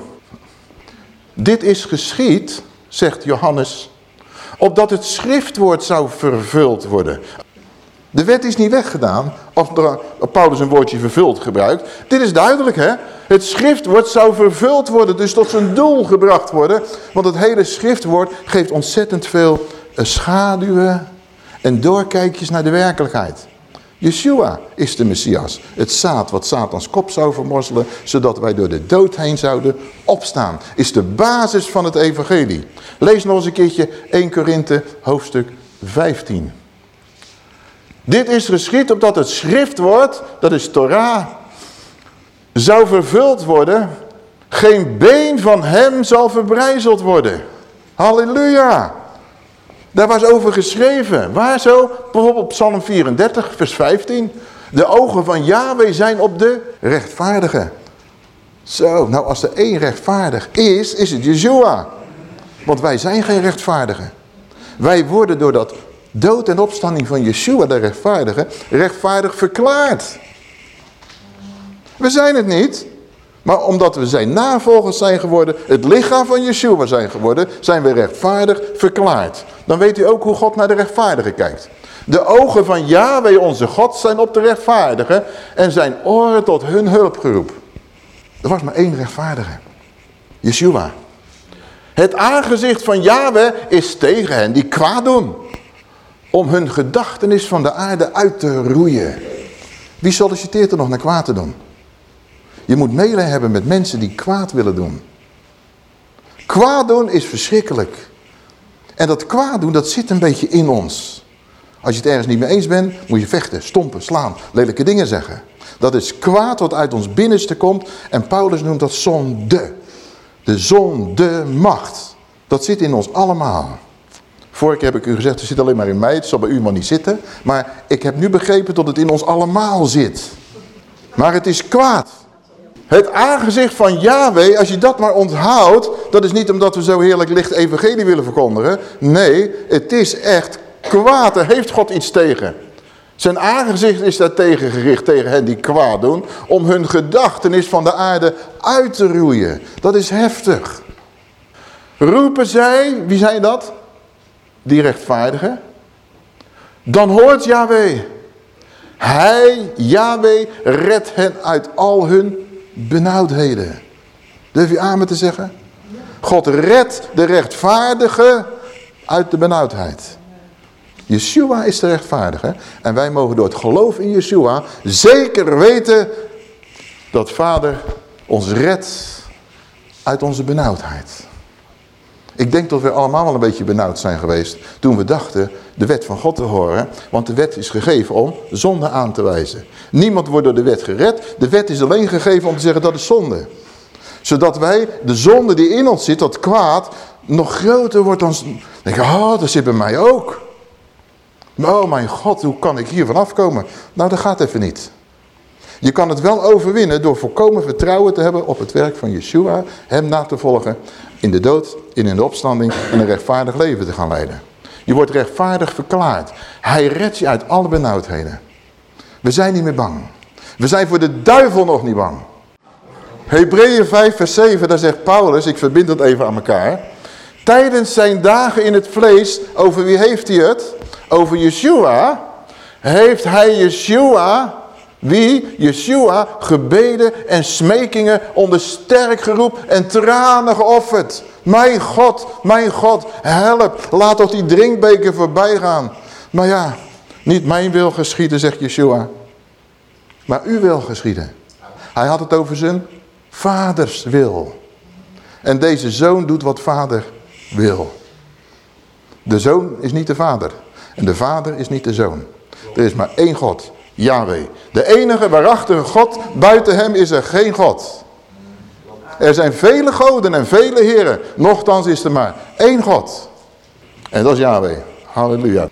Dit is geschied, zegt Johannes, opdat het schriftwoord zou vervuld worden. De wet is niet weggedaan, of Paulus een woordje vervuld gebruikt. Dit is duidelijk, hè? Het schriftwoord zou vervuld worden, dus tot zijn doel gebracht worden. Want het hele schriftwoord geeft ontzettend veel eh, schaduwen en doorkijkjes naar de werkelijkheid. Yeshua is de Messias. Het zaad wat Satans kop zou vermorzelen, zodat wij door de dood heen zouden opstaan. Is de basis van het evangelie. Lees nog eens een keertje 1 Korinthe hoofdstuk 15. Dit is geschied opdat het schriftwoord, dat is Torah, zou vervuld worden. Geen been van hem zal verbrijzeld worden. Halleluja. Daar was over geschreven. Waar zo? Bijvoorbeeld Psalm 34, vers 15. De ogen van Yahweh zijn op de rechtvaardigen. Zo, nou als er één rechtvaardig is, is het Yeshua. Want wij zijn geen rechtvaardigen. Wij worden door dat dood en opstanding van Yeshua, de rechtvaardige, rechtvaardig verklaard. We zijn het niet. Maar omdat we zijn navolgers zijn geworden, het lichaam van Yeshua zijn geworden, zijn we rechtvaardig verklaard. Dan weet u ook hoe God naar de rechtvaardige kijkt. De ogen van Yahweh onze God zijn op de rechtvaardige en zijn oren tot hun hulp geroepen. Er was maar één rechtvaardige. Yeshua. Het aangezicht van Yahweh is tegen hen die kwaad doen. Om hun gedachtenis van de aarde uit te roeien. Wie solliciteert er nog naar kwaad te doen? Je moet meelijden hebben met mensen die kwaad willen doen. Kwaad doen is verschrikkelijk. En dat kwaad doen, dat zit een beetje in ons. Als je het ergens niet mee eens bent, moet je vechten, stompen, slaan, lelijke dingen zeggen. Dat is kwaad wat uit ons binnenste komt. En Paulus noemt dat zonde. De zonde macht. Dat zit in ons allemaal. Vorige keer heb ik u gezegd, het zit alleen maar in mij. Het zal bij u maar niet zitten. Maar ik heb nu begrepen dat het in ons allemaal zit. Maar het is kwaad. Het aangezicht van Yahweh, als je dat maar onthoudt, dat is niet omdat we zo heerlijk licht evangelie willen verkondigen. Nee, het is echt kwaad. Daar heeft God iets tegen. Zijn aangezicht is daar tegen gericht, tegen hen die kwaad doen, om hun gedachtenis van de aarde uit te roeien. Dat is heftig. Roepen zij, wie zijn dat? Die rechtvaardigen. Dan hoort Yahweh. Hij, Yahweh, redt hen uit al hun benauwdheden. Durf je amen te zeggen? God redt de rechtvaardige uit de benauwdheid. Yeshua is de rechtvaardige. En wij mogen door het geloof in Yeshua zeker weten dat Vader ons redt uit onze benauwdheid. Ik denk dat we allemaal wel een beetje benauwd zijn geweest toen we dachten de wet van God te horen. Want de wet is gegeven om zonde aan te wijzen. Niemand wordt door de wet gered. De wet is alleen gegeven om te zeggen dat is zonde. Zodat wij de zonde die in ons zit, dat kwaad, nog groter wordt dan... denk je, oh, dat zit bij mij ook. Oh mijn God, hoe kan ik hier vanaf komen? Nou, dat gaat even niet. Je kan het wel overwinnen door volkomen vertrouwen te hebben op het werk van Yeshua. Hem na te volgen in de dood, in de opstanding en een rechtvaardig leven te gaan leiden. Je wordt rechtvaardig verklaard. Hij redt je uit alle benauwdheden. We zijn niet meer bang. We zijn voor de duivel nog niet bang. Hebreeën 5 vers 7, daar zegt Paulus, ik verbind het even aan elkaar. Tijdens zijn dagen in het vlees, over wie heeft hij het? Over Yeshua. Heeft hij Yeshua, wie? Yeshua, gebeden en smekingen onder sterk geroep en tranen geofferd. Mijn God, mijn God, help, laat toch die drinkbeker voorbij gaan. Maar ja, niet mijn wil geschieden, zegt Yeshua. Maar u wil geschieden. Hij had het over zijn vaders wil. En deze zoon doet wat vader wil. De zoon is niet de vader. En de vader is niet de zoon. Er is maar één God, Yahweh. De enige waarachtige God, buiten hem is er geen God. Er zijn vele goden en vele heren. Nochtans is er maar één God. En dat is Yahweh. Halleluja.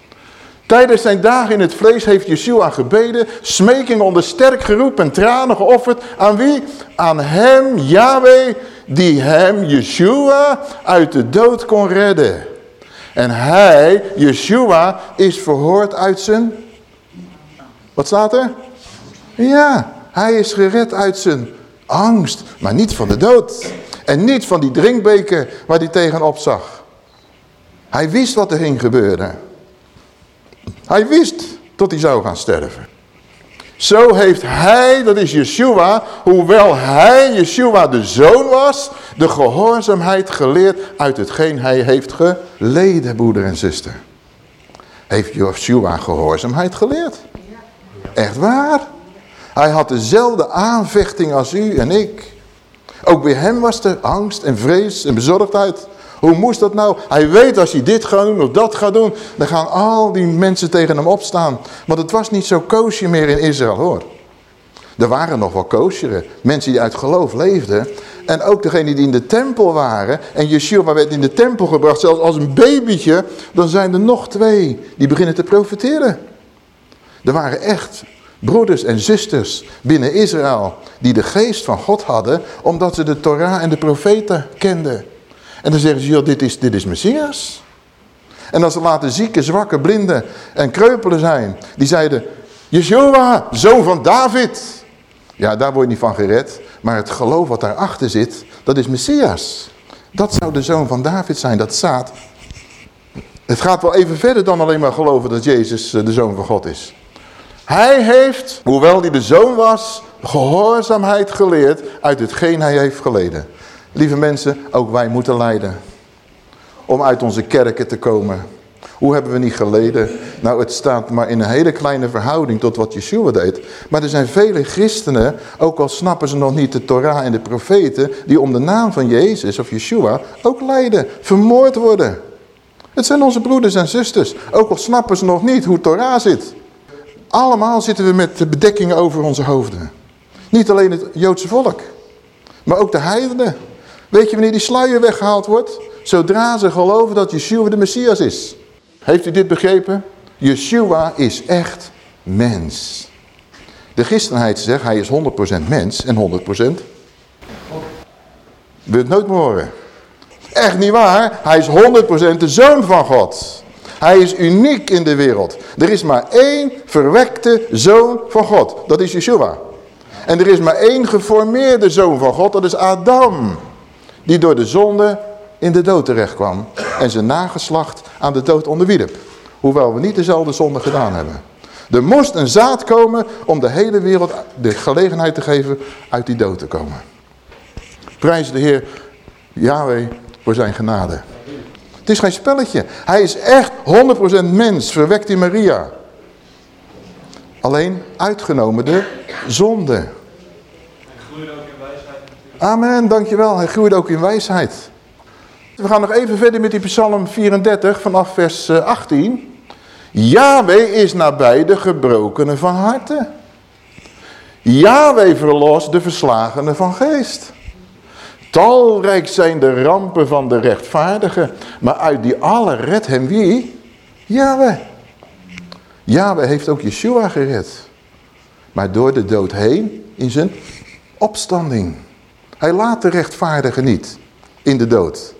Tijdens zijn dagen in het vlees heeft Yeshua gebeden, smeking onder sterk geroep en tranen geofferd. Aan wie? Aan hem, Yahweh, die hem, Yeshua, uit de dood kon redden. En hij, Yeshua, is verhoord uit zijn... Wat staat er? Ja, hij is gered uit zijn angst, maar niet van de dood. En niet van die drinkbeker waar hij tegenop zag. Hij wist wat er ging gebeuren. Hij wist dat hij zou gaan sterven. Zo heeft hij, dat is Yeshua, hoewel hij, Yeshua, de zoon was, de gehoorzaamheid geleerd uit hetgeen hij heeft geleden, broeder en zuster. Heeft Yeshua gehoorzaamheid geleerd? Echt waar? Hij had dezelfde aanvechting als u en ik. Ook bij hem was er angst en vrees en bezorgdheid. Hoe moest dat nou? Hij weet als hij dit gaat doen of dat gaat doen, dan gaan al die mensen tegen hem opstaan. Want het was niet zo koosje meer in Israël hoor. Er waren nog wel koosjeren, mensen die uit geloof leefden. En ook degenen die in de tempel waren. En Yeshua werd in de tempel gebracht, zelfs als een babytje. Dan zijn er nog twee die beginnen te profiteren. Er waren echt broeders en zusters binnen Israël die de geest van God hadden, omdat ze de Torah en de profeten kenden. En dan zeggen ze, joh, dit is, dit is Messias. En als ze laten zieken, zwakke, blinden en kreupelen zijn, die zeiden, Yeshua, zoon van David. Ja, daar word je niet van gered, maar het geloof wat daarachter zit, dat is Messias. Dat zou de zoon van David zijn, dat staat. Het gaat wel even verder dan alleen maar geloven dat Jezus eh, de zoon van God is. Hij heeft, hoewel hij de zoon was, gehoorzaamheid geleerd uit hetgeen hij heeft geleden. Lieve mensen, ook wij moeten lijden. Om uit onze kerken te komen. Hoe hebben we niet geleden? Nou, het staat maar in een hele kleine verhouding tot wat Yeshua deed. Maar er zijn vele christenen, ook al snappen ze nog niet de Torah en de profeten... die om de naam van Jezus of Yeshua ook lijden, vermoord worden. Het zijn onze broeders en zusters, ook al snappen ze nog niet hoe Torah zit. Allemaal zitten we met de bedekkingen over onze hoofden. Niet alleen het Joodse volk, maar ook de heidenen. Weet je wanneer die sluier weggehaald wordt? Zodra ze geloven dat Yeshua de Messias is. Heeft u dit begrepen? Yeshua is echt mens. De christenheid zegt hij is 100% mens en 100% wil het nooit meer horen. Echt niet waar. Hij is 100% de zoon van God. Hij is uniek in de wereld. Er is maar één verwekte zoon van God. Dat is Yeshua. En er is maar één geformeerde zoon van God. Dat is Adam. Die door de zonde in de dood terecht kwam. En zijn nageslacht aan de dood onderwierp. Hoewel we niet dezelfde zonde gedaan hebben. Er moest een zaad komen om de hele wereld de gelegenheid te geven uit die dood te komen. Prijs de Heer Yahweh voor zijn genade. Het is geen spelletje. Hij is echt 100% mens, verwekt in Maria. Alleen uitgenomen de zonde. Hij groeide ook in wijsheid. Amen, dankjewel. Hij groeide ook in wijsheid. We gaan nog even verder met die psalm 34 vanaf vers 18. Eh, Yahweh is nabij de gebrokenen van harte. Yahweh verlost de verslagenen van geest. Talrijk zijn de rampen van de rechtvaardigen, maar uit die alle redt hem wie? Yahweh. Yahweh heeft ook Yeshua gered. Maar door de dood heen in zijn opstanding. Hij laat de rechtvaardige niet in de dood.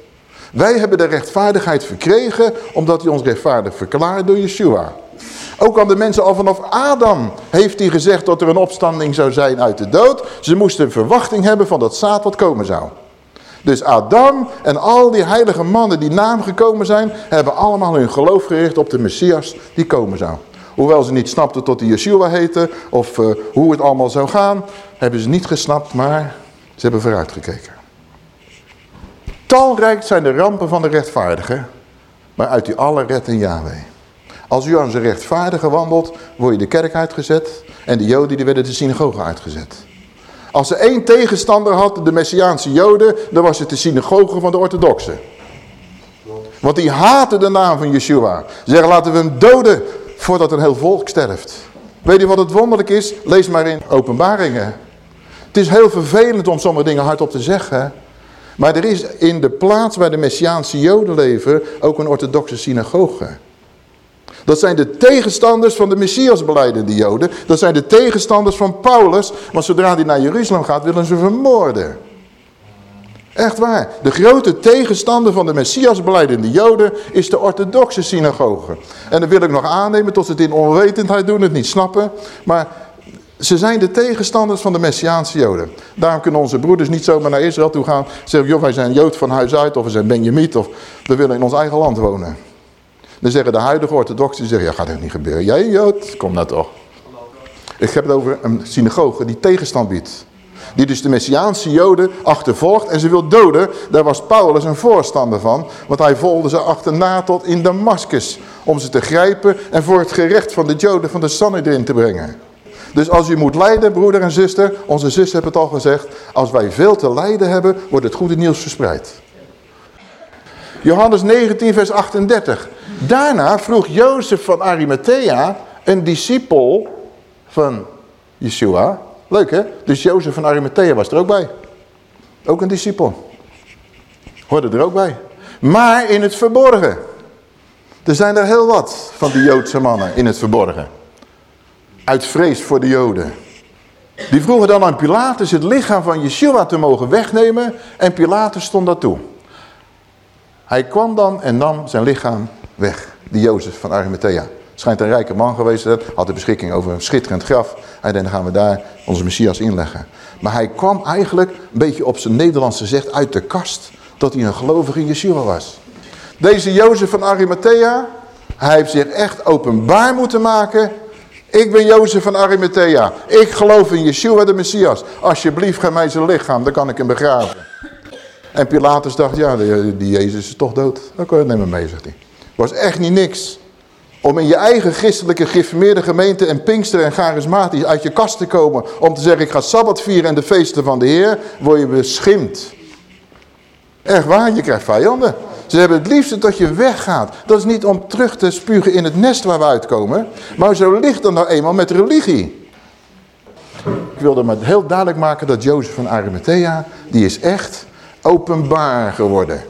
Wij hebben de rechtvaardigheid verkregen omdat hij ons rechtvaardig verklaart door Yeshua. Ook aan de mensen al vanaf Adam heeft hij gezegd dat er een opstanding zou zijn uit de dood. Ze moesten een verwachting hebben van dat zaad wat komen zou. Dus Adam en al die heilige mannen die naam gekomen zijn, hebben allemaal hun geloof gericht op de Messias die komen zou. Hoewel ze niet snapten tot hij Yeshua heette of uh, hoe het allemaal zou gaan, hebben ze niet gesnapt, maar ze hebben vooruitgekeken. Talrijk zijn de rampen van de rechtvaardigen, maar uit die alle redt een Yahweh. Als u aan zijn rechtvaardige wandelt, word je de kerk uitgezet en de joden die werden de synagoge uitgezet. Als ze één tegenstander had, de Messiaanse joden, dan was het de synagoge van de orthodoxen. Want die haten de naam van Yeshua. Ze zeggen laten we hem doden voordat een heel volk sterft. Weet je wat het wonderlijk is? Lees maar in openbaringen. Het is heel vervelend om sommige dingen hardop te zeggen. Maar er is in de plaats waar de Messiaanse joden leven ook een orthodoxe synagoge. Dat zijn de tegenstanders van de Messias beleidende joden. Dat zijn de tegenstanders van Paulus. Want zodra hij naar Jeruzalem gaat, willen ze vermoorden. Echt waar. De grote tegenstander van de Messias beleidende joden is de orthodoxe synagoge. En dan wil ik nog aannemen tot ze het in onwetendheid doen, het niet snappen. Maar ze zijn de tegenstanders van de Messiaanse joden. Daarom kunnen onze broeders niet zomaar naar Israël toe gaan. Zeggen, joh, wij zijn jood van huis uit of we zijn Benjamiet of we willen in ons eigen land wonen. Dan zeggen de huidige orthodoxen, zeggen, ja gaat het niet gebeuren. Jij Jood, kom nou toch. Ik heb het over een synagoge die tegenstand biedt. Die dus de Messiaanse joden achtervolgt en ze wil doden. Daar was Paulus een voorstander van. Want hij volgde ze achterna tot in Damascus. Om ze te grijpen en voor het gerecht van de joden van de Sanhedrin te brengen. Dus als u moet lijden, broeder en zuster. Onze zus heeft het al gezegd. Als wij veel te lijden hebben, wordt het goede nieuws verspreid. Johannes 19 vers 38. Daarna vroeg Jozef van Arimathea, een discipel van Yeshua. Leuk hè? Dus Jozef van Arimathea was er ook bij. Ook een discipel. Hoorde er ook bij. Maar in het verborgen. Er zijn er heel wat van die Joodse mannen in het verborgen. Uit vrees voor de Joden. Die vroegen dan aan Pilatus het lichaam van Yeshua te mogen wegnemen. En Pilatus stond daartoe. Hij kwam dan en nam zijn lichaam weg. Die Jozef van Arimathea. Schijnt een rijke man geweest te Had de beschikking over een schitterend graf. Hij denkt, dan gaan we daar onze Messias inleggen. Maar hij kwam eigenlijk, een beetje op zijn Nederlands gezegd, uit de kast. Dat hij een gelovige in Yeshua was. Deze Jozef van Arimathea, hij heeft zich echt openbaar moeten maken. Ik ben Jozef van Arimathea. Ik geloof in Yeshua de Messias. Alsjeblieft, ga mij zijn lichaam, dan kan ik hem begraven. En Pilatus dacht, ja, die, Jezus is toch dood. Oké, neem hem mee, zegt hij. Was echt niet niks. Om in je eigen christelijke geïnformeerde gemeente en pinkster en charismatisch uit je kast te komen. Om te zeggen, ik ga Sabbat vieren en de feesten van de Heer. Word je beschimd. Echt waar, je krijgt vijanden. Ze hebben het liefste dat je weggaat. Dat is niet om terug te spugen in het nest waar we uitkomen. Maar zo ligt dan nou eenmaal met religie. Ik wilde maar heel duidelijk maken dat Jozef van Arimathea, die is echt openbaar geworden.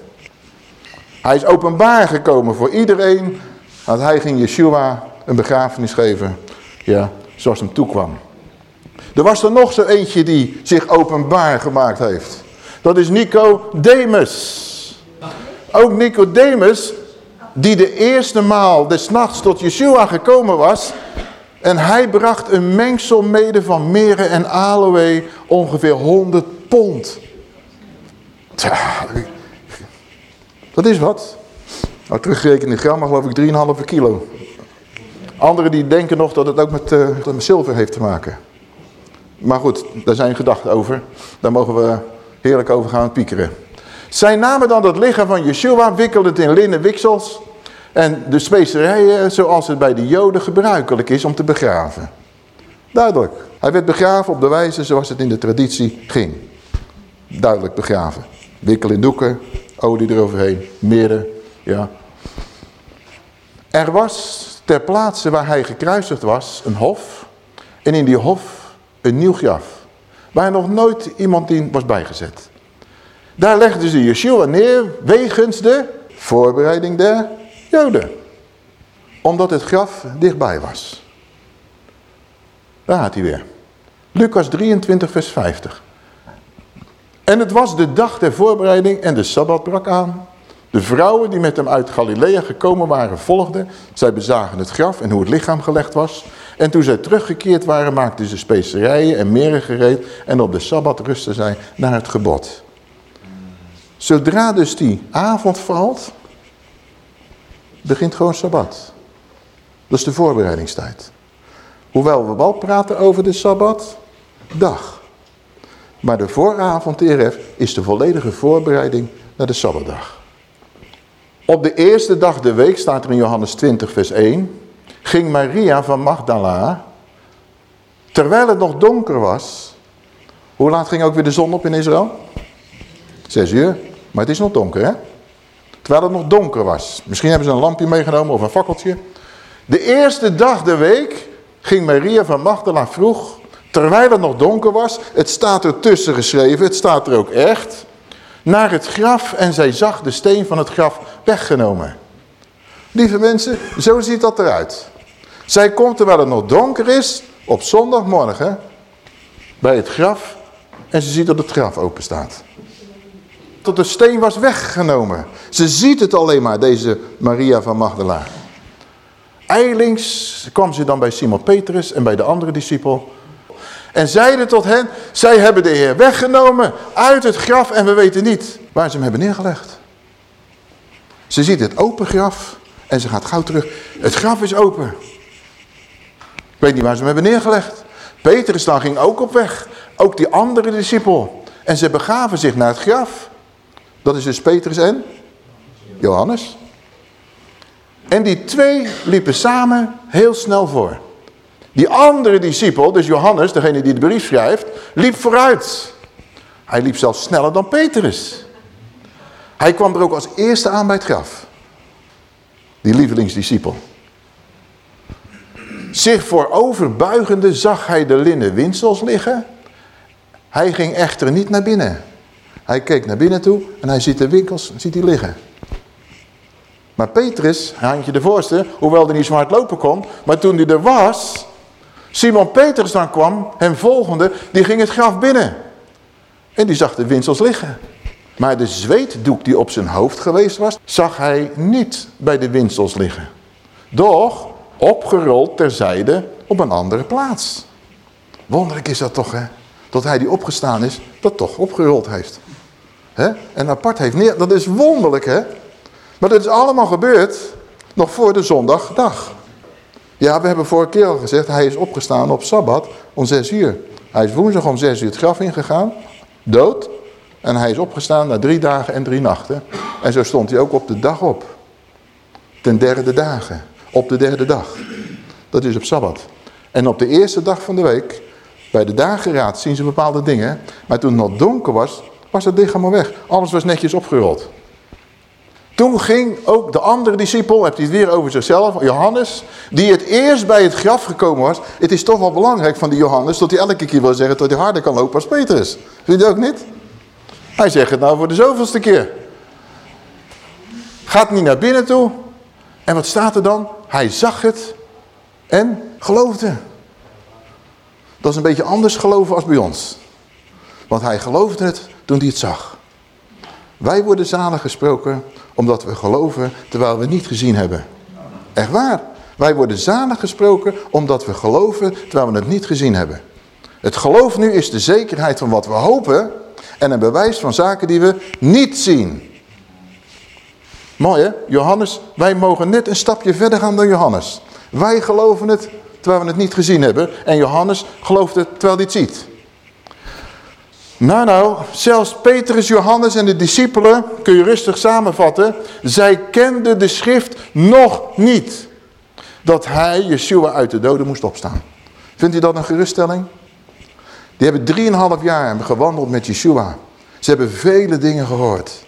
Hij is openbaar gekomen voor iedereen. Want hij ging Yeshua een begrafenis geven. Ja, zoals hem toekwam. Er was er nog zo eentje die zich openbaar gemaakt heeft. Dat is Nicodemus. Ook Nicodemus, die de eerste maal des nachts tot Yeshua gekomen was. En hij bracht een mengsel mede van meren en aloe, ongeveer 100 pond. Tja, dat is wat. Nou, teruggerekend in gram, geloof ik 3,5 kilo. Anderen die denken nog dat het ook met, uh, met zilver heeft te maken. Maar goed, daar zijn gedachten over. Daar mogen we heerlijk over gaan piekeren. Zij namen dan dat lichaam van Yeshua, wikkelden het in linnen wiksels. En de specerijen zoals het bij de joden gebruikelijk is om te begraven. Duidelijk. Hij werd begraven op de wijze zoals het in de traditie ging. Duidelijk begraven. Wikkel in doeken, olie eroverheen, midden, ja. Er was ter plaatse waar hij gekruisigd was een hof. En in die hof een nieuw graf. Waar nog nooit iemand in was bijgezet. Daar legden ze Yeshua neer wegens de voorbereiding der Joden. Omdat het graf dichtbij was. Daar gaat hij weer. Lucas 23 vers 50. En het was de dag der voorbereiding en de Sabbat brak aan. De vrouwen die met hem uit Galilea gekomen waren volgden. Zij bezagen het graf en hoe het lichaam gelegd was. En toen zij teruggekeerd waren maakten ze specerijen en meren gereed. En op de Sabbat rustten zij naar het gebod. Zodra dus die avond valt, begint gewoon Sabbat. Dat is de voorbereidingstijd. Hoewel we wel praten over de Sabbat, dag. Maar de vooravond TRF is de volledige voorbereiding naar de Sabbatdag. Op de eerste dag de week, staat er in Johannes 20 vers 1, ging Maria van Magdala, terwijl het nog donker was, hoe laat ging ook weer de zon op in Israël? Zes uur, maar het is nog donker hè? Terwijl het nog donker was. Misschien hebben ze een lampje meegenomen of een fakkeltje. De eerste dag de week ging Maria van Magdala vroeg, terwijl het nog donker was, het staat er tussen geschreven, het staat er ook echt, naar het graf en zij zag de steen van het graf weggenomen. Lieve mensen, zo ziet dat eruit. Zij komt terwijl het nog donker is, op zondagmorgen, bij het graf en ze ziet dat het graf open staat. Tot de steen was weggenomen. Ze ziet het alleen maar, deze Maria van Magdala. Eilings kwam ze dan bij Simon Petrus en bij de andere discipel. En zeiden tot hen, zij hebben de Heer weggenomen uit het graf en we weten niet waar ze hem hebben neergelegd. Ze ziet het open graf en ze gaat gauw terug. Het graf is open. Ik weet niet waar ze hem hebben neergelegd. Petrus dan ging ook op weg. Ook die andere discipel. En ze begaven zich naar het graf. Dat is dus Petrus en Johannes. En die twee liepen samen heel snel voor. Die andere discipel, dus Johannes, degene die de brief schrijft, liep vooruit. Hij liep zelfs sneller dan Petrus. Hij kwam er ook als eerste aan bij het graf. Die lievelingsdiscipel. Zich vooroverbuigende zag hij de linnen windsels liggen. Hij ging echter niet naar binnen. Hij keek naar binnen toe en hij ziet de winkels ziet liggen. Maar Petrus, handje de voorste, hoewel hij niet zo hard lopen kon, maar toen hij er was, Simon Petrus dan kwam, hem volgende, die ging het graf binnen. En die zag de winsels liggen. Maar de zweetdoek die op zijn hoofd geweest was, zag hij niet bij de winsels liggen. Doch opgerold terzijde op een andere plaats. Wonderlijk is dat toch, hè? Dat hij die opgestaan is, dat toch opgerold heeft. Hè? En apart heeft neer. Dat is wonderlijk, hè? Maar dat is allemaal gebeurd nog voor de zondagdag. Ja, we hebben vorige keer al gezegd, hij is opgestaan op Sabbat om zes uur. Hij is woensdag om zes uur het graf ingegaan, dood. En hij is opgestaan na drie dagen en drie nachten. En zo stond hij ook op de dag op. Ten derde dagen. Op de derde dag. Dat is op Sabbat. En op de eerste dag van de week, bij de dageraad zien ze bepaalde dingen. Maar toen het nog donker was, was het lichaam al weg. Alles was netjes opgerold. Toen ging ook de andere discipel, hebt hij het weer over zichzelf, Johannes, die het eerst bij het graf gekomen was. Het is toch wel belangrijk van die Johannes, dat hij elke keer wil zeggen dat hij harder kan lopen als Petrus. Vind je ook niet? Hij zegt het nou voor de zoveelste keer. Gaat niet naar binnen toe. En wat staat er dan? Hij zag het en geloofde. Dat is een beetje anders geloven als bij ons. Want hij geloofde het toen hij het zag. Wij worden zalig gesproken omdat we geloven terwijl we niet gezien hebben. Echt waar. Wij worden zalig gesproken omdat we geloven terwijl we het niet gezien hebben. Het geloof nu is de zekerheid van wat we hopen en een bewijs van zaken die we niet zien. Mooi hè? Johannes, wij mogen net een stapje verder gaan dan Johannes. Wij geloven het terwijl we het niet gezien hebben. En Johannes gelooft het terwijl hij het ziet. Nou nou, zelfs Petrus, Johannes en de discipelen, kun je rustig samenvatten. Zij kenden de schrift nog niet. Dat hij, Yeshua, uit de doden moest opstaan. Vindt u dat een geruststelling? Die hebben drieënhalf jaar gewandeld met Yeshua. Ze hebben vele dingen gehoord.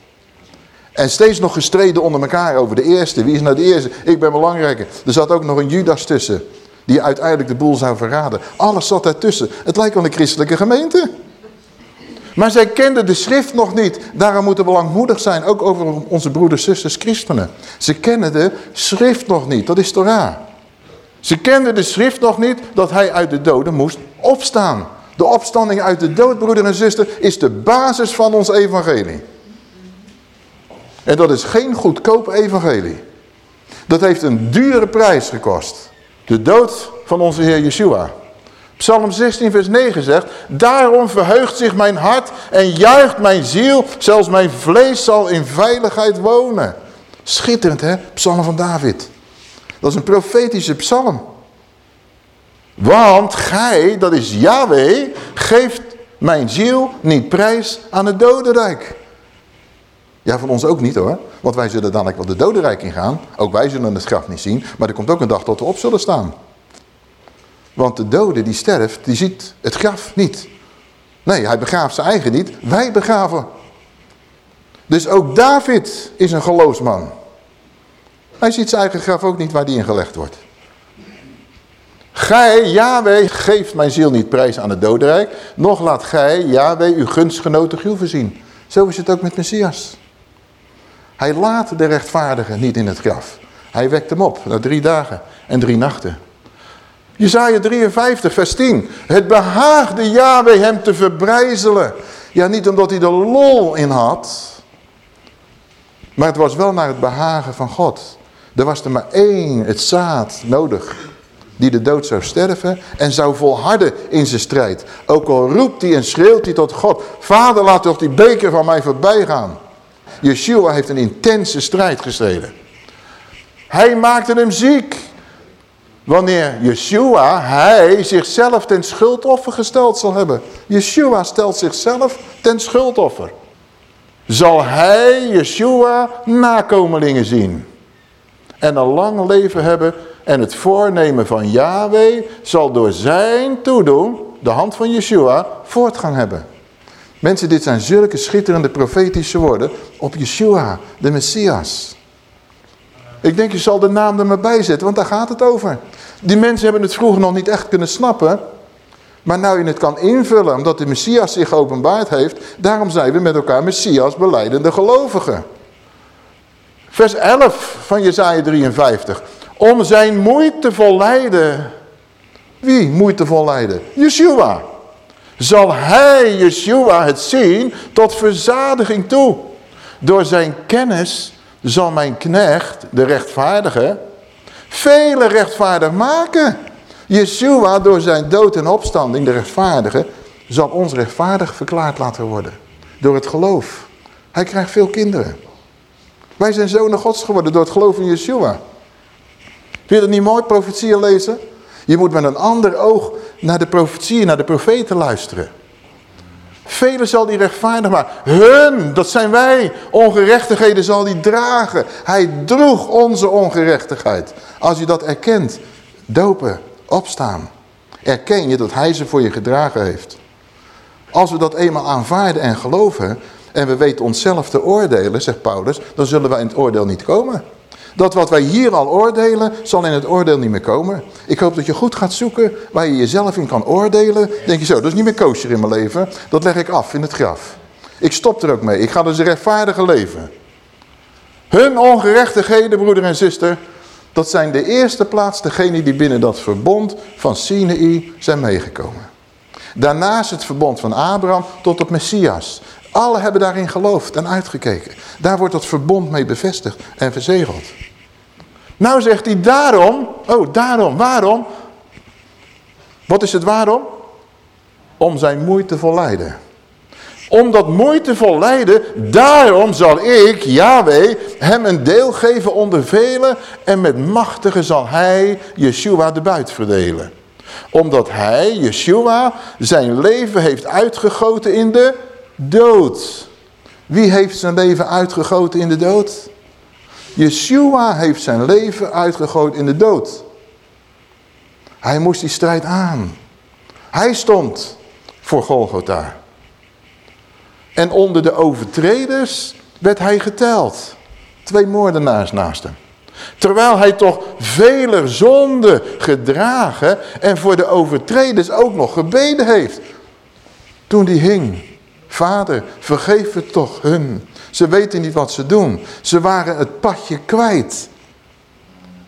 En steeds nog gestreden onder elkaar over de eerste. Wie is nou de eerste? Ik ben belangrijker. Er zat ook nog een Judas tussen. Die uiteindelijk de boel zou verraden. Alles zat daartussen. Het lijkt wel een christelijke gemeente. Maar zij kenden de schrift nog niet. Daarom moeten we langmoedig zijn, ook over onze broeders, zusters, christenen. Ze kennen de schrift nog niet, dat is Torah. Ze kenden de schrift nog niet dat hij uit de doden moest opstaan. De opstanding uit de dood, broeder en zuster, is de basis van ons evangelie. En dat is geen goedkoop evangelie. Dat heeft een dure prijs gekost. De dood van onze Heer Yeshua. Psalm 16 vers 9 zegt, Daarom verheugt zich mijn hart en juicht mijn ziel, zelfs mijn vlees zal in veiligheid wonen. Schitterend hè, psalm van David. Dat is een profetische psalm. Want gij, dat is Yahweh, geeft mijn ziel niet prijs aan het dodenrijk. Ja, van ons ook niet hoor. Want wij zullen dadelijk wel de dodenrijk ingaan. Ook wij zullen het graf niet zien. Maar er komt ook een dag dat we op zullen staan. Want de dode die sterft, die ziet het graf niet. Nee, hij begraaft zijn eigen niet. Wij begraven. Dus ook David is een geloofsman. Hij ziet zijn eigen graf ook niet waar die in gelegd wordt. Gij, Yahweh, geeft mijn ziel niet prijs aan het dodenrijk. Nog laat gij, Yahweh, uw gunstgenoten gruwen zien. Zo is het ook met Messias. Hij laat de rechtvaardige niet in het graf. Hij wekt hem op na drie dagen en drie nachten. Jezaja 53 vers 10. Het behaagde Yahweh hem te verbrijzelen. Ja, niet omdat hij er lol in had. Maar het was wel naar het behagen van God. Er was er maar één, het zaad, nodig. Die de dood zou sterven en zou volharden in zijn strijd. Ook al roept hij en schreeuwt hij tot God. Vader, laat toch die beker van mij voorbij gaan. Yeshua heeft een intense strijd gestreden. Hij maakte hem ziek. Wanneer Yeshua, hij zichzelf ten schuldoffer gesteld zal hebben. Yeshua stelt zichzelf ten schuldoffer. Zal hij, Yeshua, nakomelingen zien. En een lang leven hebben. En het voornemen van Yahweh zal door zijn toedoen, de hand van Yeshua, voortgang hebben. Mensen, dit zijn zulke schitterende profetische woorden op Yeshua, de Messias. Ik denk, je zal de naam er maar bij zetten, want daar gaat het over. Die mensen hebben het vroeger nog niet echt kunnen snappen. Maar nou je het kan invullen, omdat de Messias zich geopenbaard heeft, daarom zijn we met elkaar Messias beleidende gelovigen. Vers 11 van Jezaja 53. Om zijn moeite lijden. Wie moeite lijden? Yeshua zal hij, Yeshua, het zien tot verzadiging toe. Door zijn kennis zal mijn knecht, de rechtvaardige, vele rechtvaardig maken. Yeshua, door zijn dood en opstanding, de rechtvaardige, zal ons rechtvaardig verklaard laten worden. Door het geloof. Hij krijgt veel kinderen. Wij zijn zonen gods geworden door het geloof in Yeshua. Vind je dat niet mooi, profetieën lezen? Je moet met een ander oog naar de profetieën, naar de profeten luisteren. Velen zal die rechtvaardig maken. Hun, dat zijn wij. Ongerechtigheden zal die dragen. Hij droeg onze ongerechtigheid. Als je dat erkent, dopen, opstaan. Erken je dat hij ze voor je gedragen heeft. Als we dat eenmaal aanvaarden en geloven... en we weten onszelf te oordelen, zegt Paulus... dan zullen wij in het oordeel niet komen. Dat wat wij hier al oordelen, zal in het oordeel niet meer komen. Ik hoop dat je goed gaat zoeken waar je jezelf in kan oordelen. Denk je zo, dat is niet meer kosher in mijn leven. Dat leg ik af in het graf. Ik stop er ook mee. Ik ga dus rechtvaardige leven. Hun ongerechtigheden, broeder en zuster, dat zijn de eerste plaats degenen die binnen dat verbond van Sinai zijn meegekomen. Daarnaast het verbond van Abraham tot op Messias. Alle hebben daarin geloofd en uitgekeken. Daar wordt dat verbond mee bevestigd en verzegeld. Nou zegt hij daarom, oh daarom, waarom? Wat is het waarom? Om zijn moeite volleiden. Om dat moeitevol lijden, daarom zal ik, Yahweh, hem een deel geven onder velen en met machtige zal hij, Yeshua, de buit verdelen. Omdat hij, Yeshua, zijn leven heeft uitgegoten in de dood. Wie heeft zijn leven uitgegoten in de dood? Yeshua heeft zijn leven uitgegooid in de dood. Hij moest die strijd aan. Hij stond voor Golgotha. En onder de overtreders werd hij geteld. Twee moordenaars naast hem. Terwijl hij toch vele zonden gedragen en voor de overtreders ook nog gebeden heeft. Toen die hing Vader, vergeef het toch hun. Ze weten niet wat ze doen. Ze waren het padje kwijt.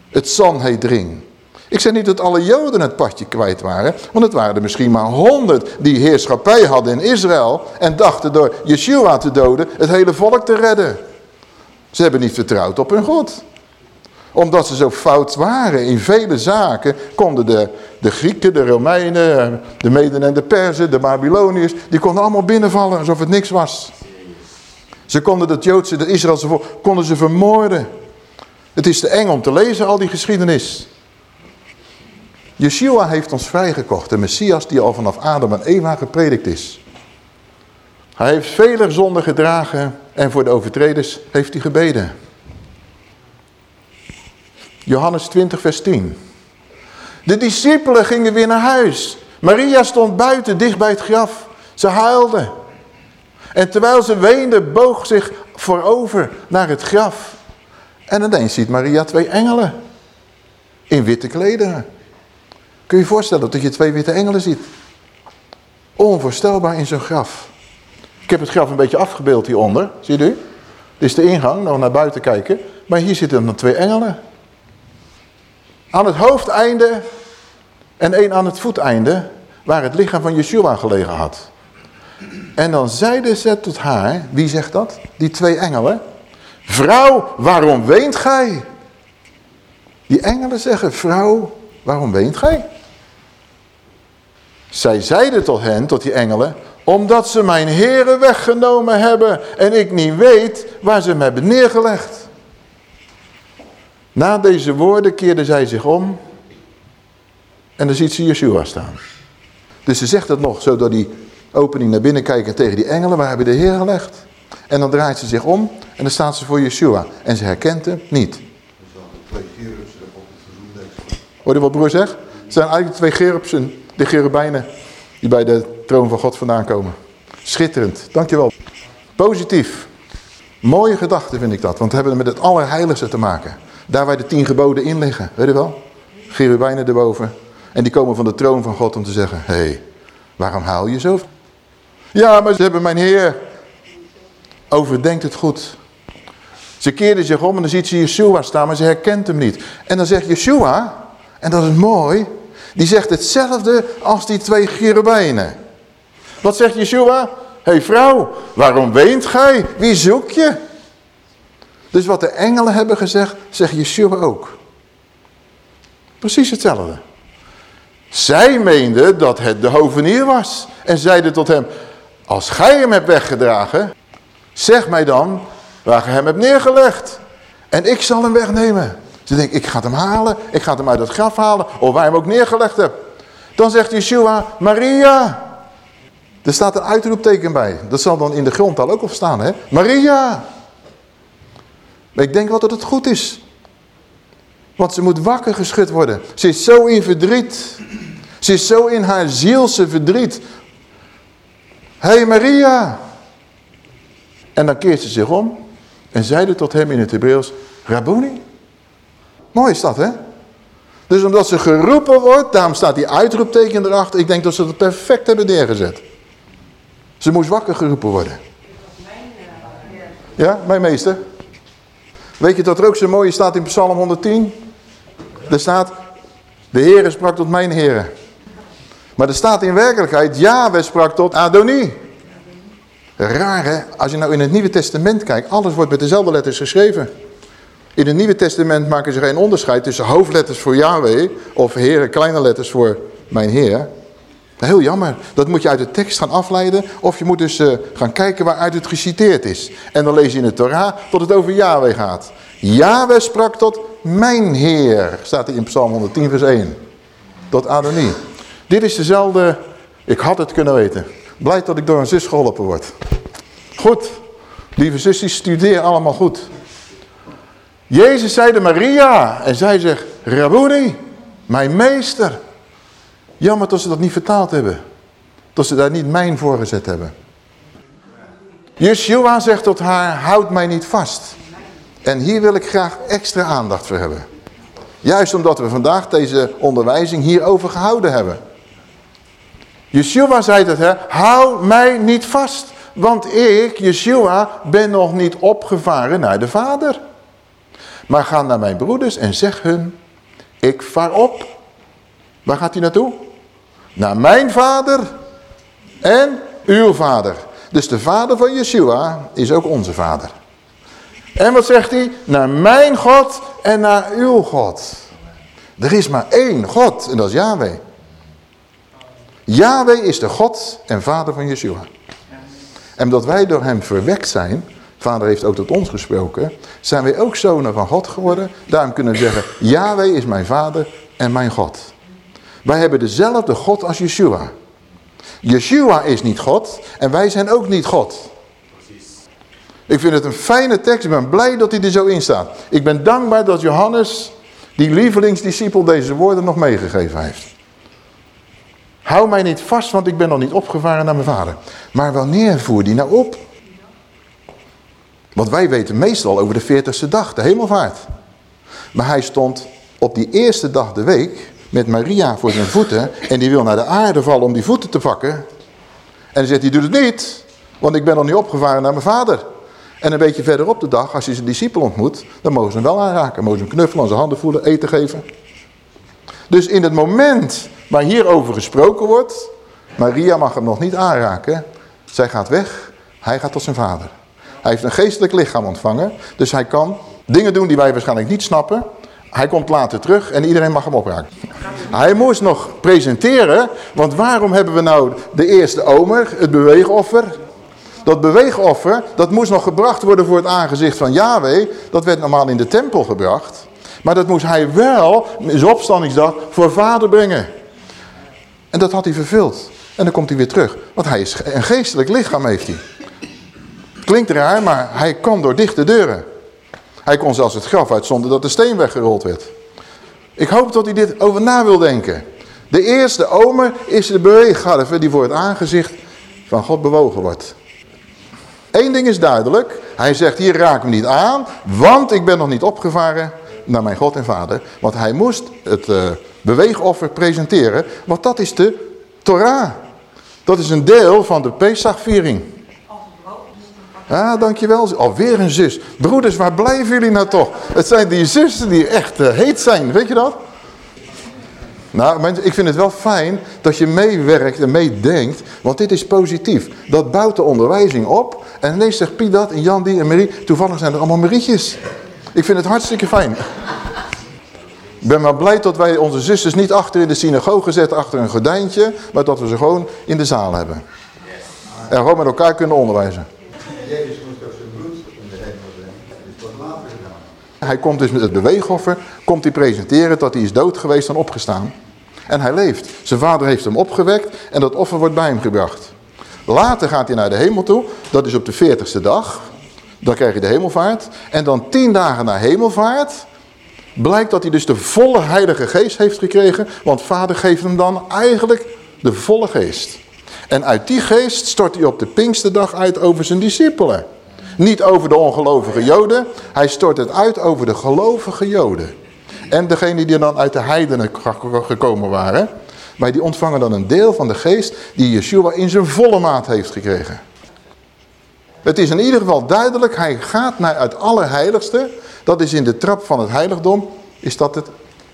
Het Sanhedrin. Ik zeg niet dat alle Joden het padje kwijt waren. Want het waren er misschien maar honderd die heerschappij hadden in Israël. En dachten door Yeshua te doden het hele volk te redden. Ze hebben niet vertrouwd op hun God omdat ze zo fout waren in vele zaken, konden de, de Grieken, de Romeinen, de Meden en de Perzen, de Babyloniërs, die konden allemaal binnenvallen alsof het niks was. Ze konden het Joodse, de Israëlse volk, konden ze vermoorden. Het is te eng om te lezen, al die geschiedenis. Yeshua heeft ons vrijgekocht, de Messias die al vanaf Adam en Eva gepredikt is. Hij heeft vele zonden gedragen en voor de overtreders heeft hij gebeden. Johannes 20 vers 10. De discipelen gingen weer naar huis. Maria stond buiten, dicht bij het graf. Ze huilde. En terwijl ze weende, boog zich voorover naar het graf. En ineens ziet Maria twee engelen. In witte klederen. Kun je je voorstellen dat je twee witte engelen ziet? Onvoorstelbaar in zo'n graf. Ik heb het graf een beetje afgebeeld hieronder. Ziet u? Dit is de ingang, nog naar buiten kijken. Maar hier zitten dan twee engelen. Aan het hoofdeinde en één aan het voeteinde, waar het lichaam van Yeshua gelegen had. En dan zeiden ze tot haar, wie zegt dat? Die twee engelen. Vrouw, waarom weent gij? Die engelen zeggen, vrouw, waarom weent gij? Zij zeiden tot hen, tot die engelen, omdat ze mijn heren weggenomen hebben en ik niet weet waar ze hem hebben neergelegd. Na deze woorden keerde zij zich om en dan ziet ze Yeshua staan. Dus ze zegt het nog zo door die opening naar binnen kijken tegen die engelen, waar hebben de Heer gelegd? En dan draait ze zich om en dan staat ze voor Yeshua en ze herkent hem niet. Hoor je wat broer zegt? Het zijn eigenlijk twee gerubsen, de gerubijnen die bij de troon van God vandaan komen. Schitterend, dankjewel. Positief. Mooie gedachte vind ik dat, want we hebben met het allerheiligste te maken. Daar waar de tien geboden in liggen, weet je wel? Gerubijnen erboven. En die komen van de troon van God om te zeggen, hé, hey, waarom haal je zo? Ja, maar ze hebben mijn Heer. Overdenkt het goed. Ze keerde zich om en dan ziet ze Yeshua staan, maar ze herkent hem niet. En dan zegt Yeshua, en dat is mooi, die zegt hetzelfde als die twee cherubijnen. Wat zegt Yeshua? Hé hey vrouw, waarom weent gij? Wie zoek je? Dus wat de engelen hebben gezegd, zegt Yeshua ook. Precies hetzelfde. Zij meenden dat het de hovenier was. En zeiden tot hem, als gij hem hebt weggedragen, zeg mij dan waar je hem hebt neergelegd. En ik zal hem wegnemen. Ze denken, ik ga hem halen, ik ga hem uit het graf halen, of waar je hem ook neergelegd hebt. Dan zegt Yeshua, Maria. Er staat een uitroepteken bij. Dat zal dan in de grondtaal ook op staan, hè? Maria. Ik denk wel dat het goed is. Want ze moet wakker geschud worden. Ze is zo in verdriet. Ze is zo in haar zielse verdriet. Hé hey Maria. En dan keert ze zich om. En zeide tot hem in het Hebreeuws. Rabboni. Mooi is dat hè. Dus omdat ze geroepen wordt. Daarom staat die uitroepteken erachter. Ik denk dat ze het perfect hebben neergezet. Ze moest wakker geroepen worden. Ja, mijn meester. Weet je dat er ook zo mooi staat in Psalm 110? Er staat, de Heere sprak tot mijn Heere. Maar er staat in werkelijkheid, Yahweh sprak tot Adoni. Raar hè, als je nou in het Nieuwe Testament kijkt, alles wordt met dezelfde letters geschreven. In het Nieuwe Testament maken ze geen onderscheid tussen hoofdletters voor Yahweh of Heere kleine letters voor mijn Heer. Heel jammer. Dat moet je uit de tekst gaan afleiden. Of je moet dus uh, gaan kijken waaruit het geciteerd is. En dan lees je in de Torah tot het over Yahweh gaat. Yahweh sprak tot mijn Heer. Staat er in Psalm 110 vers 1. Tot Adonie. Dit is dezelfde... Ik had het kunnen weten. Blij dat ik door een zus geholpen word. Goed. Lieve zusjes, studeer allemaal goed. Jezus zei de Maria. En zij zegt, Rabboni, mijn meester. Jammer dat ze dat niet vertaald hebben. Dat ze daar niet mijn voor gezet hebben. Yeshua zegt tot haar, houd mij niet vast. En hier wil ik graag extra aandacht voor hebben. Juist omdat we vandaag deze onderwijzing hierover gehouden hebben. Yeshua zei het, hè, hou mij niet vast. Want ik, Yeshua, ben nog niet opgevaren naar de Vader. Maar ga naar mijn broeders en zeg hun, ik vaar op. Waar gaat hij naartoe? Naar mijn vader en uw vader. Dus de vader van Yeshua is ook onze vader. En wat zegt hij? Naar mijn God en naar uw God. Er is maar één God en dat is Yahweh. Yahweh is de God en vader van Yeshua. En omdat wij door hem verwekt zijn, vader heeft ook tot ons gesproken, zijn wij ook zonen van God geworden. Daarom kunnen we zeggen, Yahweh is mijn vader en mijn God. Wij hebben dezelfde God als Yeshua. Yeshua is niet God en wij zijn ook niet God. Ik vind het een fijne tekst. Ik ben blij dat hij er zo in staat. Ik ben dankbaar dat Johannes, die lievelingsdiscipel, deze woorden nog meegegeven heeft. Hou mij niet vast, want ik ben nog niet opgevaren naar mijn vader. Maar wanneer voer die nou op? Want wij weten meestal over de 40ste dag, de hemelvaart. Maar hij stond op die eerste dag de week met Maria voor zijn voeten. En die wil naar de aarde vallen om die voeten te pakken. En dan zegt hij, doe het niet. Want ik ben nog niet opgevaren naar mijn vader. En een beetje verderop de dag, als je zijn discipel ontmoet, dan mogen ze hem wel aanraken. Mogen ze hem knuffelen, aan zijn handen voelen, eten geven. Dus in het moment waar hierover gesproken wordt, Maria mag hem nog niet aanraken. Zij gaat weg, hij gaat tot zijn vader. Hij heeft een geestelijk lichaam ontvangen, dus hij kan dingen doen die wij waarschijnlijk niet snappen. Hij komt later terug en iedereen mag hem opraken. Hij moest nog presenteren, want waarom hebben we nou de eerste omer, het beweegoffer? Dat beweegoffer, dat moest nog gebracht worden voor het aangezicht van Yahweh. Dat werd normaal in de tempel gebracht. Maar dat moest hij wel, zijn opstandingsdag, voor vader brengen. En dat had hij vervuld. En dan komt hij weer terug. Want hij is een geestelijk lichaam heeft hij. Klinkt raar, maar hij kwam door dichte deuren. Hij kon zelfs het graf uit zonder dat de steen weggerold werd. Ik hoop dat hij dit over na wil denken. De eerste omer is de beweeggarve die voor het aangezicht van God bewogen wordt. Eén ding is duidelijk. Hij zegt, hier raak me niet aan, want ik ben nog niet opgevaren naar mijn God en Vader. Want hij moest het uh, beweegoffer presenteren, want dat is de Torah. Dat is een deel van de Pesachviering. Ja, dankjewel. Alweer een zus. Broeders, waar blijven jullie nou toch? Het zijn die zussen die echt uh, heet zijn, weet je dat? Nou, ik vind het wel fijn dat je meewerkt en meedenkt, want dit is positief. Dat bouwt de onderwijzing op en ineens zegt Piet dat en Jan die en Marie. Toevallig zijn er allemaal Marietjes. Ik vind het hartstikke fijn. Ik ben maar blij dat wij onze zusters niet achter in de synagoge zetten, achter een gordijntje, maar dat we ze gewoon in de zaal hebben. En gewoon met elkaar kunnen onderwijzen. Jezus moest ook zijn bloed in de hemel brengen. Dat is pas later gedaan. Hij komt dus met het beweegoffer, komt hij presenteren dat hij is dood geweest en opgestaan. En hij leeft. Zijn vader heeft hem opgewekt en dat offer wordt bij hem gebracht. Later gaat hij naar de hemel toe, dat is op de veertigste dag. Dan krijg je de hemelvaart. En dan tien dagen na hemelvaart blijkt dat hij dus de volle heilige geest heeft gekregen. Want vader geeft hem dan eigenlijk de volle geest. En uit die geest stort hij op de Pinksterdag uit over zijn discipelen. Niet over de ongelovige joden, hij stort het uit over de gelovige joden. En degene die dan uit de heidenen gekomen waren. Maar die ontvangen dan een deel van de geest die Yeshua in zijn volle maat heeft gekregen. Het is in ieder geval duidelijk, hij gaat naar het allerheiligste. Dat is in de trap van het heiligdom, is dat het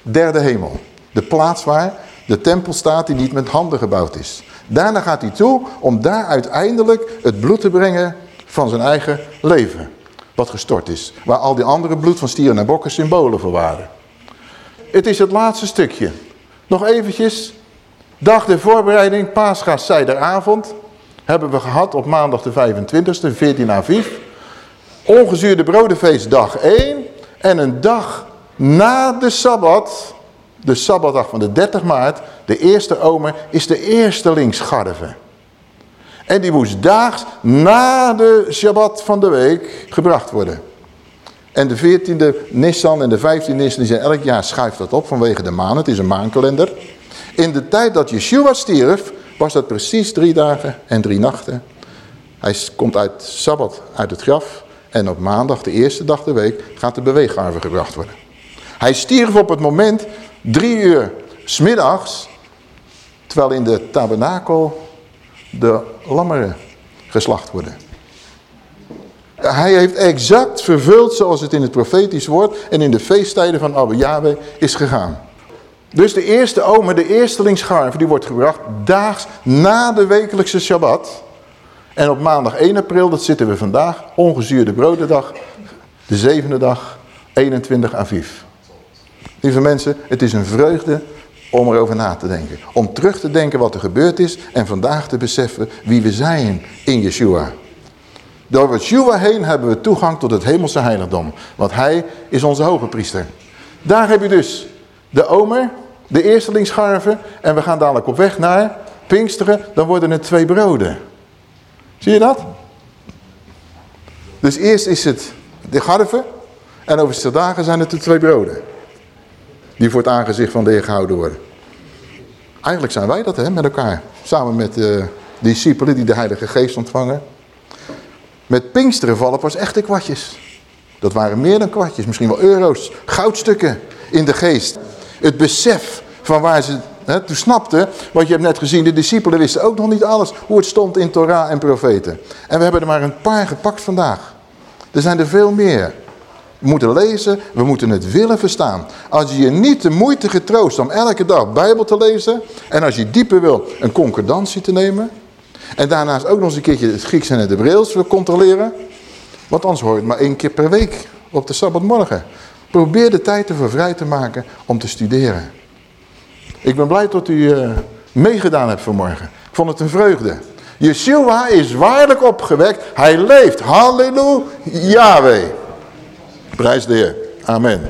derde hemel. De plaats waar de tempel staat die niet met handen gebouwd is. Daarna gaat hij toe om daar uiteindelijk het bloed te brengen van zijn eigen leven. Wat gestort is. Waar al die andere bloed van stieren en bokken symbolen voor waren. Het is het laatste stukje. Nog eventjes. Dag de voorbereiding, Pascha zijderavond. Hebben we gehad op maandag de 25e, 14 Aviv. Ongezuurde brodenfeest dag 1. En een dag na de Sabbat de Sabbatdag van de 30 maart, de eerste omer, is de eerste linksgarve. En die moest daags na de Shabbat van de week gebracht worden. En de 14e Nissan en de 15e Nissan, zijn elk jaar schuift dat op vanwege de maan. Het is een maankalender. In de tijd dat Yeshua stierf, was dat precies drie dagen en drie nachten. Hij komt uit Sabbat, uit het graf. En op maandag, de eerste dag de week, gaat de beweeggarve gebracht worden. Hij stierf op het moment Drie uur smiddags, terwijl in de tabernakel de lammeren geslacht worden. Hij heeft exact vervuld zoals het in het profetisch woord en in de feesttijden van Abba Yahweh is gegaan. Dus de eerste omer, de eerstelingsgarve, die wordt gebracht daags na de wekelijkse Shabbat. En op maandag 1 april, dat zitten we vandaag, ongezuurde brodendag, de zevende dag, 21 Aviv. Lieve mensen, het is een vreugde om erover na te denken. Om terug te denken wat er gebeurd is en vandaag te beseffen wie we zijn in Yeshua. Door Yeshua heen hebben we toegang tot het hemelse heiligdom. Want hij is onze hoge priester. Daar heb je dus de omer, de eerstelingsgarven. En we gaan dadelijk op weg naar Pinksteren. Dan worden het twee broden. Zie je dat? Dus eerst is het de garven. En over zes dagen zijn het de twee broden. Die voor het aangezicht van de Heer gehouden worden. Eigenlijk zijn wij dat hè, met elkaar. Samen met de discipelen die de Heilige Geest ontvangen. Met Pinksteren vallen pas echte kwartjes. Dat waren meer dan kwartjes, misschien wel euro's, goudstukken in de geest. Het besef van waar ze hè, toen snapten, wat je hebt net gezien, de discipelen wisten ook nog niet alles, hoe het stond in Torah en profeten. En we hebben er maar een paar gepakt vandaag. Er zijn er veel meer. Moeten lezen, we moeten het willen verstaan. Als je je niet de moeite getroost om elke dag Bijbel te lezen, en als je dieper wil een concordantie te nemen, en daarnaast ook nog eens een keertje het Grieks en het Hebreeuws wil controleren. Want anders hoor je het maar één keer per week op de Sabbatmorgen. Probeer de tijd ervoor vrij te maken om te studeren. Ik ben blij dat u uh, meegedaan hebt vanmorgen. Ik vond het een vreugde. Yeshua is waarlijk opgewekt. Hij leeft. Halleluja. Prijs de Heer. Amen.